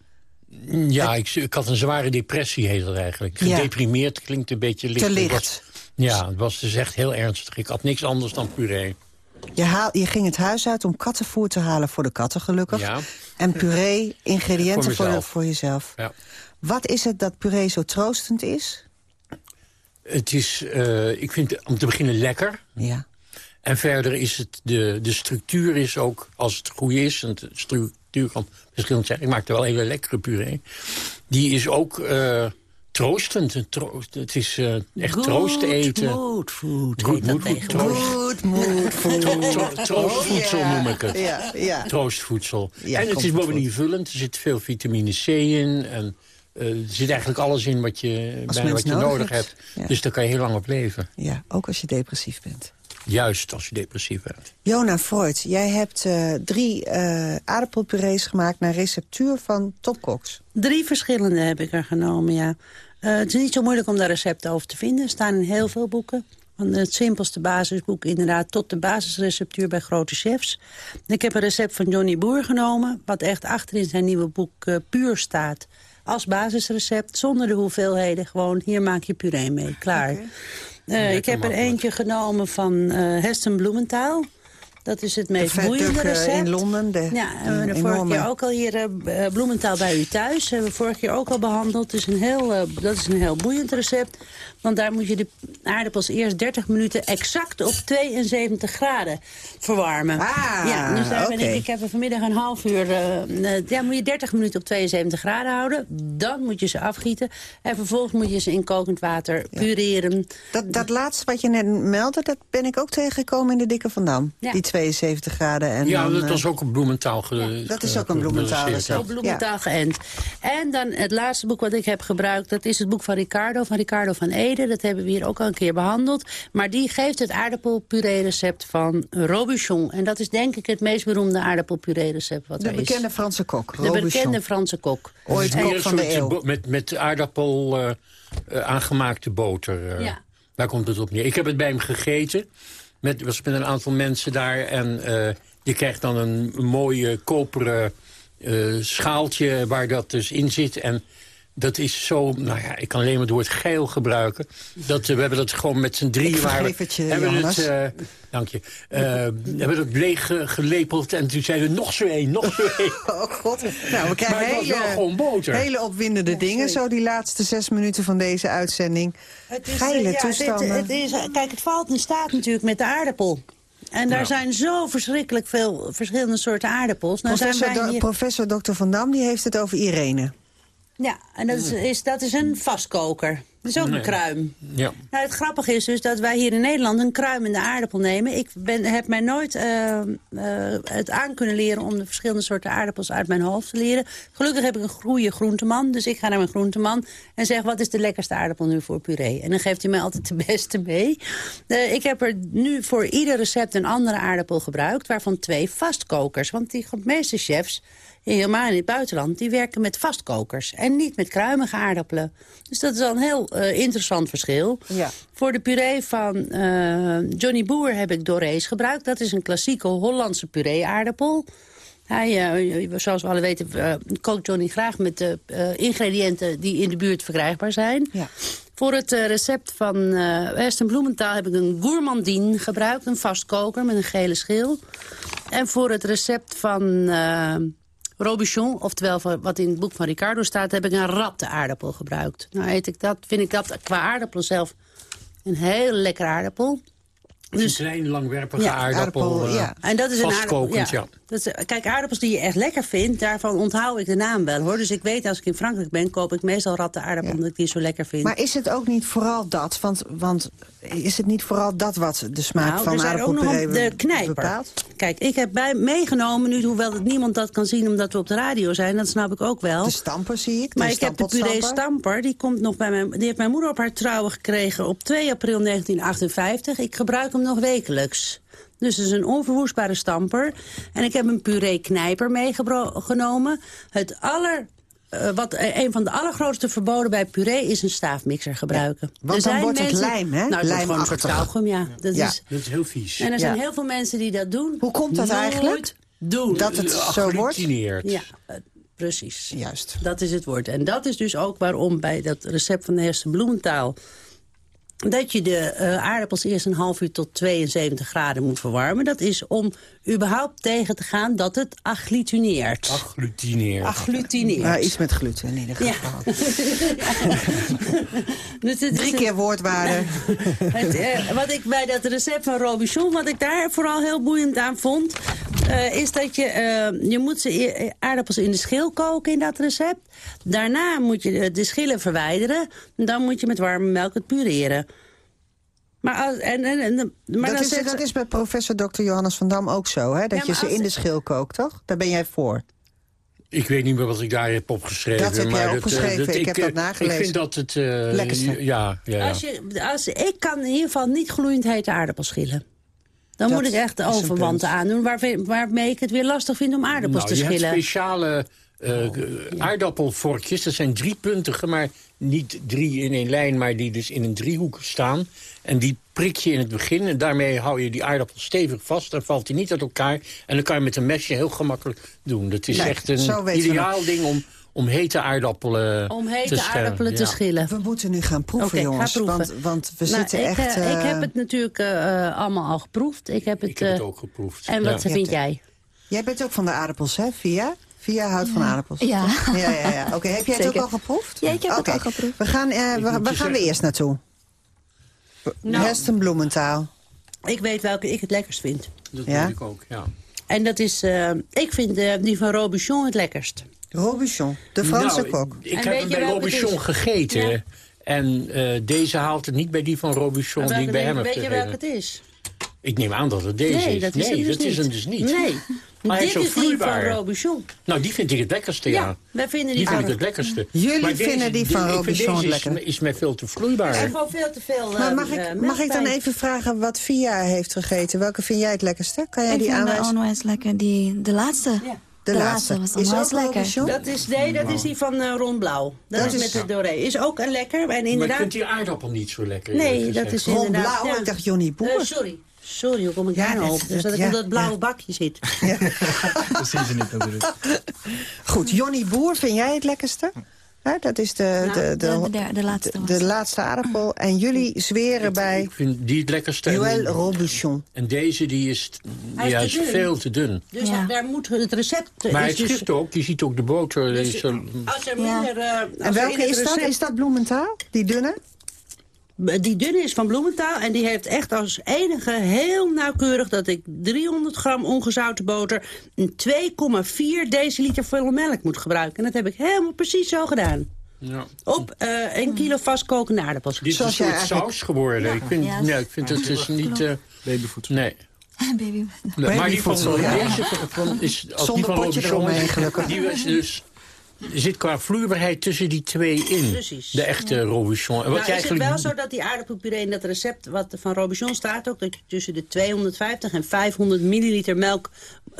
Ja, ik, ik, had een zware depressie, heet het eigenlijk. Gedeprimeerd klinkt een beetje licht. Te licht. ja, het was dus echt heel ernstig. Ik had niks anders dan puree. Je, haal, je ging het huis uit om kattenvoer te halen voor de katten, gelukkig. Ja. En puree, (laughs) ingrediënten voor, voor, jezelf. Ja. Wat is het dat puree zo troostend is? Het is, uh, ik vind het om te beginnen lekker. Ja. En verder is het, de, de structuur is ook, als het goed is... en de structuur kan verschillend zijn. Ik maak er wel even lekkere puree. Die is ook... Uh, troostend. het is uh, echt good troost eten. Mood food. Good mood food. mood food. Troostvoedsel noem ik het. Ja, ja. Troostvoedsel. en het is bovendien vullend. Er zit veel vitamine C in. En uh, er zit eigenlijk alles in wat je, bijna wat je nodig, hebt. Dus daar kan je heel lang op leven. Ja, ook als je depressief bent. Juist als je depressief bent. Jona Freud, jij hebt uh, drie uh, aardappelpurees gemaakt... naar receptuur van Topcox. Drie verschillende heb ik er genomen, ja. Uh, het is niet zo moeilijk om daar recepten over te vinden. Er staan in heel veel boeken. Van het simpelste basisboek inderdaad tot de basisreceptuur bij grote chefs. Ik heb een recept van Johnny Boer genomen... wat echt achterin zijn nieuwe boek uh, puur staat. Als basisrecept, zonder de hoeveelheden. Gewoon, hier maak je puree mee, klaar. Okay. Uh, ik heb er eentje genomen van uh, Heston Bloementaal. Dat is het meest boeiende recept. in Londen. De, ja, we hebben de vorige keer ook al hier uh, Bloementaal bij u thuis. Hebben we vorige keer ook al behandeld. Een heel, uh, dat is een heel boeiend recept. Want daar moet je de aardappels eerst 30 minuten exact op 72 graden verwarmen. Ah, ja, dus daar ben ik, ik heb er vanmiddag een half uur... Uh, ja, moet je 30 minuten op 72 graden houden. Dan moet je ze afgieten. En vervolgens moet je ze in kokend water pureren. Dat, dat laatste wat je net meldde, dat ben ik ook tegengekomen in de Dikke Van Dam. Ja. Die 72 graden. En ja, dan, dat was ook een bloementaal ge, Dat is ook een bloementaal recept. Ook bloementaal geënt. En dan het laatste boek wat ik heb gebruikt... dat is het boek van Ricardo, van Ricardo van Ede. Dat hebben we hier ook al een keer behandeld. Maar die geeft het aardappelpuree recept van Robuchon. En dat is denk ik het meest beroemde aardappelpuree recept wat de er is. De bekende Franse kok, Robuchon. De bekende Franse kok. Ooit kok van de eeuw. Met, met aardappel uh, uh, aangemaakte boter. Uh, ja. Daar komt het op neer. Ik heb het bij hem gegeten. Met, was met een aantal mensen daar. En je krijgt dan een, mooie koperen schaaltje waar dat dus in zit. En dat is zo, nou ja, ik kan alleen maar het woord geil gebruiken. Dat, uh, we hebben dat gewoon met z'n drieën... waar we, het je, hebben het, uh, Dank je. Uh, hebben het leeg gelepeld en toen zeiden we nog zo één, nog zo één. (laughs) Oh god. Nou, we krijgen hele, hele opwindende dingen, zo die laatste zes minuten van deze uitzending. Het is, Geile ja, toestanden. het is, kijk, het valt in staat natuurlijk met de aardappel. En daar zijn zo verschrikkelijk veel verschillende soorten aardappels. Nou professor, zijn hier... professor Dr. Van Dam die heeft het over Irene. Ja, en dat is, is, dat is een vastkoker. Dat is ook een kruim. Ja. Nou, het grappige is dus dat wij hier in Nederland een kruim in de aardappel nemen. Ik ben, heb mij nooit uh, uh, het aan kunnen leren om de verschillende soorten aardappels uit mijn hoofd te leren. Gelukkig heb ik een goede groenteman, dus ik ga naar mijn groenteman en zeg wat is de lekkerste aardappel nu voor puree. En dan geeft hij mij altijd de (laughs) beste mee. Uh, ik heb er nu voor ieder recept een andere aardappel gebruikt, waarvan twee vastkokers. Want die meeste chefs helemaal in het buitenland, die werken met vastkokers. En niet met kruimige aardappelen. Dus dat is al een heel uh, interessant verschil. Ja. Voor de puree van uh, Johnny Boer heb ik Dorees gebruikt. Dat is een klassieke Hollandse puree-aardappel. Hij, uh, zoals we alle weten, kookt Johnny graag met de ingrediënten die in de buurt verkrijgbaar zijn. Ja. Voor het recept van uh, Aston Bloementaal heb ik een gourmandine gebruikt. Een vastkoker met een gele schil. En voor het recept van Robichon, oftewel wat in het boek van Ricardo staat... heb ik een ratte aardappel gebruikt. Nou eet ik dat, vind ik dat qua aardappel zelf een heel lekker aardappel. Dus een klein langwerpige ja, aardappel, ja. En dat is een aardappel, ja. Dat is, kijk, aardappels die je echt lekker vindt, daarvan onthoud ik de naam wel, hoor. Dus ik weet, als ik in Frankrijk ben, koop ik meestal ratte aardappelen... omdat ik die zo lekker vind. Maar is het ook niet vooral dat? Want, want is het niet vooral dat wat de smaak nou, van aardappelpuree de knijper. bepaalt? Kijk, ik heb bij meegenomen, nu, hoewel het niemand dat kan zien... omdat we op de radio zijn, dat snap ik ook wel. De stamper zie ik, Maar ik heb de puree stamper, die, komt nog bij mijn, die heeft mijn moeder op haar trouwen gekregen... op 2 april 1958. Ik gebruik hem nog wekelijks. Dus het is een onverwoestbare stamper. En ik heb een puree knijper meegenomen. Het aller uh, wat eh, een van de allergrootste verboden bij puree is een staafmixer gebruiken. Ja, want dan wordt het lijm, hè? Nou, het gewoon een soort kauwgom, ja. Dat, ja. Is, dat is heel vies. En er zijn heel veel mensen die dat doen. Hoe komt dat eigenlijk? Doen. Dat het zo wordt? Ja, uh, precies. Juist. Dat is het woord. En dat is dus ook waarom bij dat recept van de hersenbloementaal dat je de uh, aardappels eerst een half uur tot 72 graden moet verwarmen. Dat is om überhaupt tegen te gaan dat het agglutineert. Agglutineert. Agglutineert. Ja, iets met gluten in ieder geval. (laughs) dus Drie keer woordwaarde. (laughs) het, uh, wat ik bij dat recept van Robichon, wat ik daar vooral heel boeiend aan vond... Uh, is dat je, je moet ze aardappels in de schil koken in dat recept. Daarna moet je de schillen verwijderen. Dan moet je met warme melk het pureren. Maar, en, en, en, maar dat, is, dat is bij professor Dr. Johannes van Dam ook zo, hè? Dat je ze in de schil kookt, toch? Daar ben jij voor. Ik weet niet meer wat ik daar heb opgeschreven. Dat heb jij opgeschreven, dat, ik, heb dat nagelezen. Ik vind dat het... Uh, Ja, ja, Als je, als, ik kan in ieder geval niet gloeiend hete aardappels schillen. Dan moet ik echt de overwanten aandoen, waarmee ik het weer lastig vind om aardappels nou, te schillen. Je hebt speciale uh, aardappelvorkjes, dat zijn driepuntige, maar niet drie in één lijn, maar die dus in een driehoek staan. En die prik je in het begin en daarmee hou je die aardappel stevig vast. Dan valt hij niet uit elkaar en dan kan je met een mesje heel gemakkelijk doen. Dat is echt een ideaal ding om, om hete aardappelen om hete te aardappelen te schillen. We moeten nu gaan proeven, jongens. Want, want, we nou, zitten ik, echt... Uh, ik heb het natuurlijk uh, allemaal al geproefd. Ik heb het, ik heb het ook geproefd. En wat vind jij? Jij bent ook van de aardappels, hè, Via? Via houdt van aardappels? Ja. Ja, ja, ja. Oké, heb jij het ook al geproefd? Ja, ik heb het ook al geproefd. We gaan, uh, waar, waar gaan we eerst naartoe? Nou, Herstenbloementaal. Ik weet welke ik het lekkerst vind. Dat ja? ik ook, ja. En dat is, uh, ik vind uh, die van Robuchon het lekkerst. Robuchon, de Franse nou, kok. Ik, ik heb hem bij Robuchon gegeten. Ja. En uh, deze haalt het niet bij die van Robuchon die ik bij hem heb gegeten. Weet je welke het is? Ik neem aan dat het deze nee, is. Dat is nee, dat is hem dus niet. Nee. (laughs) Maar Dit hij is, is die van Robuchon. Nou, die vind ik het lekkerste, ja. ja wij vinden die, die van... vind ik het lekkerste. Jullie maar vinden deze, die van Robuchon deze lekker? Is, is mij veel te vloeibaar. Er gewoon veel te veel Maar mag, uh, ik, mag ik dan even vragen wat Via heeft gegeten? Welke vind jij het lekkerste? Kan jij ik die aanwijzen? Ik vind onwijs lekker. Die, de laatste. Ja. De, de laatste. laatste was onwijs lekker. Dat is, nee, dat is die van uh, Ron Blauw. Dat, dat is met de doré. Is ook een lekker. En inderdaad... Maar ik vind die aardappel niet zo lekker. Nee, dat is Ron inderdaad... Blauw? Ik dacht Johnny Boer. Uh, sorry. Sorry, hoe kom ik daar nou op? Dus dat ik op dat blauwe bakje zit. (laughs) Ja. (laughs) dat zien ze niet natuurlijk. Goed, Johnny Boer, vind jij het lekkerste? Ja, dat is de, nou, de, de, de, de, laatste, de, de laatste aardappel. En jullie zweren bij... Ik vind die het lekkerste. Joël Robuchon. En deze die is, die is, is veel te dun. Dus ja. daar moet het recept... Maar het dus, ook, je ziet ook de boter. Dus, is zo, als er minder... Ja. Uh, en welke is dat? Is dat bloementaal, die dunne? Die dunne is van Bloementaal en die heeft echt als enige heel nauwkeurig... dat ik 300 gram ongezouten boter en 2,4 deciliter volle melk moet gebruiken. En dat heb ik helemaal precies zo gedaan. Ja. Op uh, een kilo vastkokende aardappels. Dit is een soort saus geworden. Ja. Ik vind, ja. nee, ik vind het dus niet... Uh, Babyvoedsel. Nee. (laughs) Baby. Nee, maar die van, deze van, is, als Zonder die van potje eromheen, gelukkig. Die was dus zit qua vloeibaarheid tussen die twee in. Precies. De echte Robuchon. En wat nou, is eigenlijk... het wel zo dat die aardappelpuree in dat recept wat van Robuchon staat ook... dat je tussen de 250 en 500 milliliter melk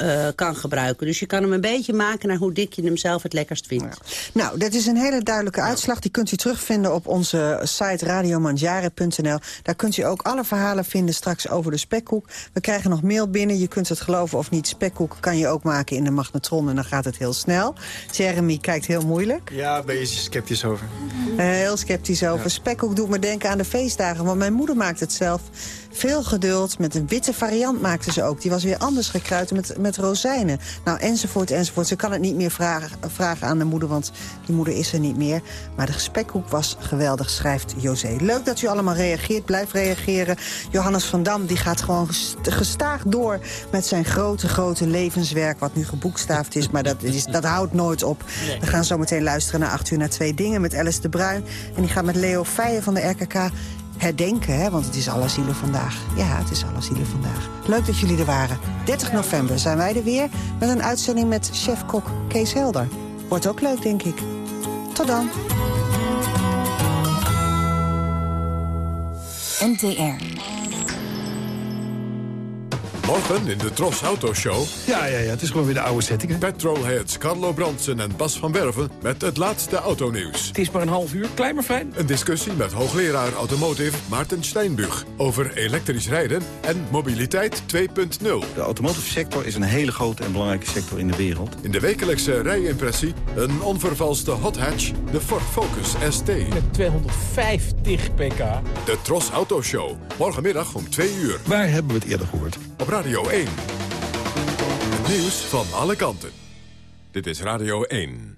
uh, kan gebruiken. Dus je kan hem een beetje maken naar hoe dik je hem zelf het lekkerst vindt. Ja. Nou, dat is een hele duidelijke uitslag. Die kunt u terugvinden op onze site radiomanjare.nl. Daar kunt u ook alle verhalen vinden straks over de spekkoek. We krijgen nog mail binnen. Je kunt het geloven of niet. Spekkoek kan je ook maken in de magnetron en dan gaat het heel snel. Jeremy kijkt heel moeilijk. Ja, ben je sceptisch over. heel sceptisch over. Ja. Spekhoek doet me denken aan de feestdagen, want mijn moeder maakt het zelf. Veel geduld. Met een witte variant maakten ze ook. Die was weer anders gekruid met, met rozijnen. Nou, enzovoort, enzovoort. Ze kan het niet meer vragen, vragen aan de moeder, want die moeder is er niet meer. Maar de spekhoek was geweldig, schrijft José. Leuk dat u allemaal reageert. Blijf reageren. Johannes van Dam die gaat gewoon gestaag door met zijn grote, grote levenswerk... wat nu geboekstaafd is, maar dat, is, dat houdt nooit op. We gaan zo meteen luisteren naar 8 uur naar twee dingen met Alice de Bruin. En die gaat met Leo Feijen van de RKK herdenken, hè, want het is alle zielen vandaag. Ja, het is alle zielen vandaag. Leuk dat jullie er waren. 30 november zijn wij er weer met een uitzending met chef-kok Kees Helder. Wordt ook leuk, denk ik. Tot dan. NTR Morgen in de Tros Auto Show. Ja, ja, ja, het is gewoon weer de oude setting. Petrolheads Carlo Brandsen en Bas van Werven met het laatste autonieuws. Het is maar een half uur, klein maar fijn. Een discussie met hoogleraar Automotive Maarten Steinbug... over elektrisch rijden en mobiliteit 2.0. De automotive sector is een hele grote en belangrijke sector in de wereld. In de wekelijkse rijimpressie een onvervalste hot hatch, de Ford Focus ST. Met 250 pk. De Tros Auto Show, morgenmiddag om 2 uur. Waar hebben we het eerder gehoord? Op Radio 1. Het nieuws van alle kanten. Dit is Radio 1.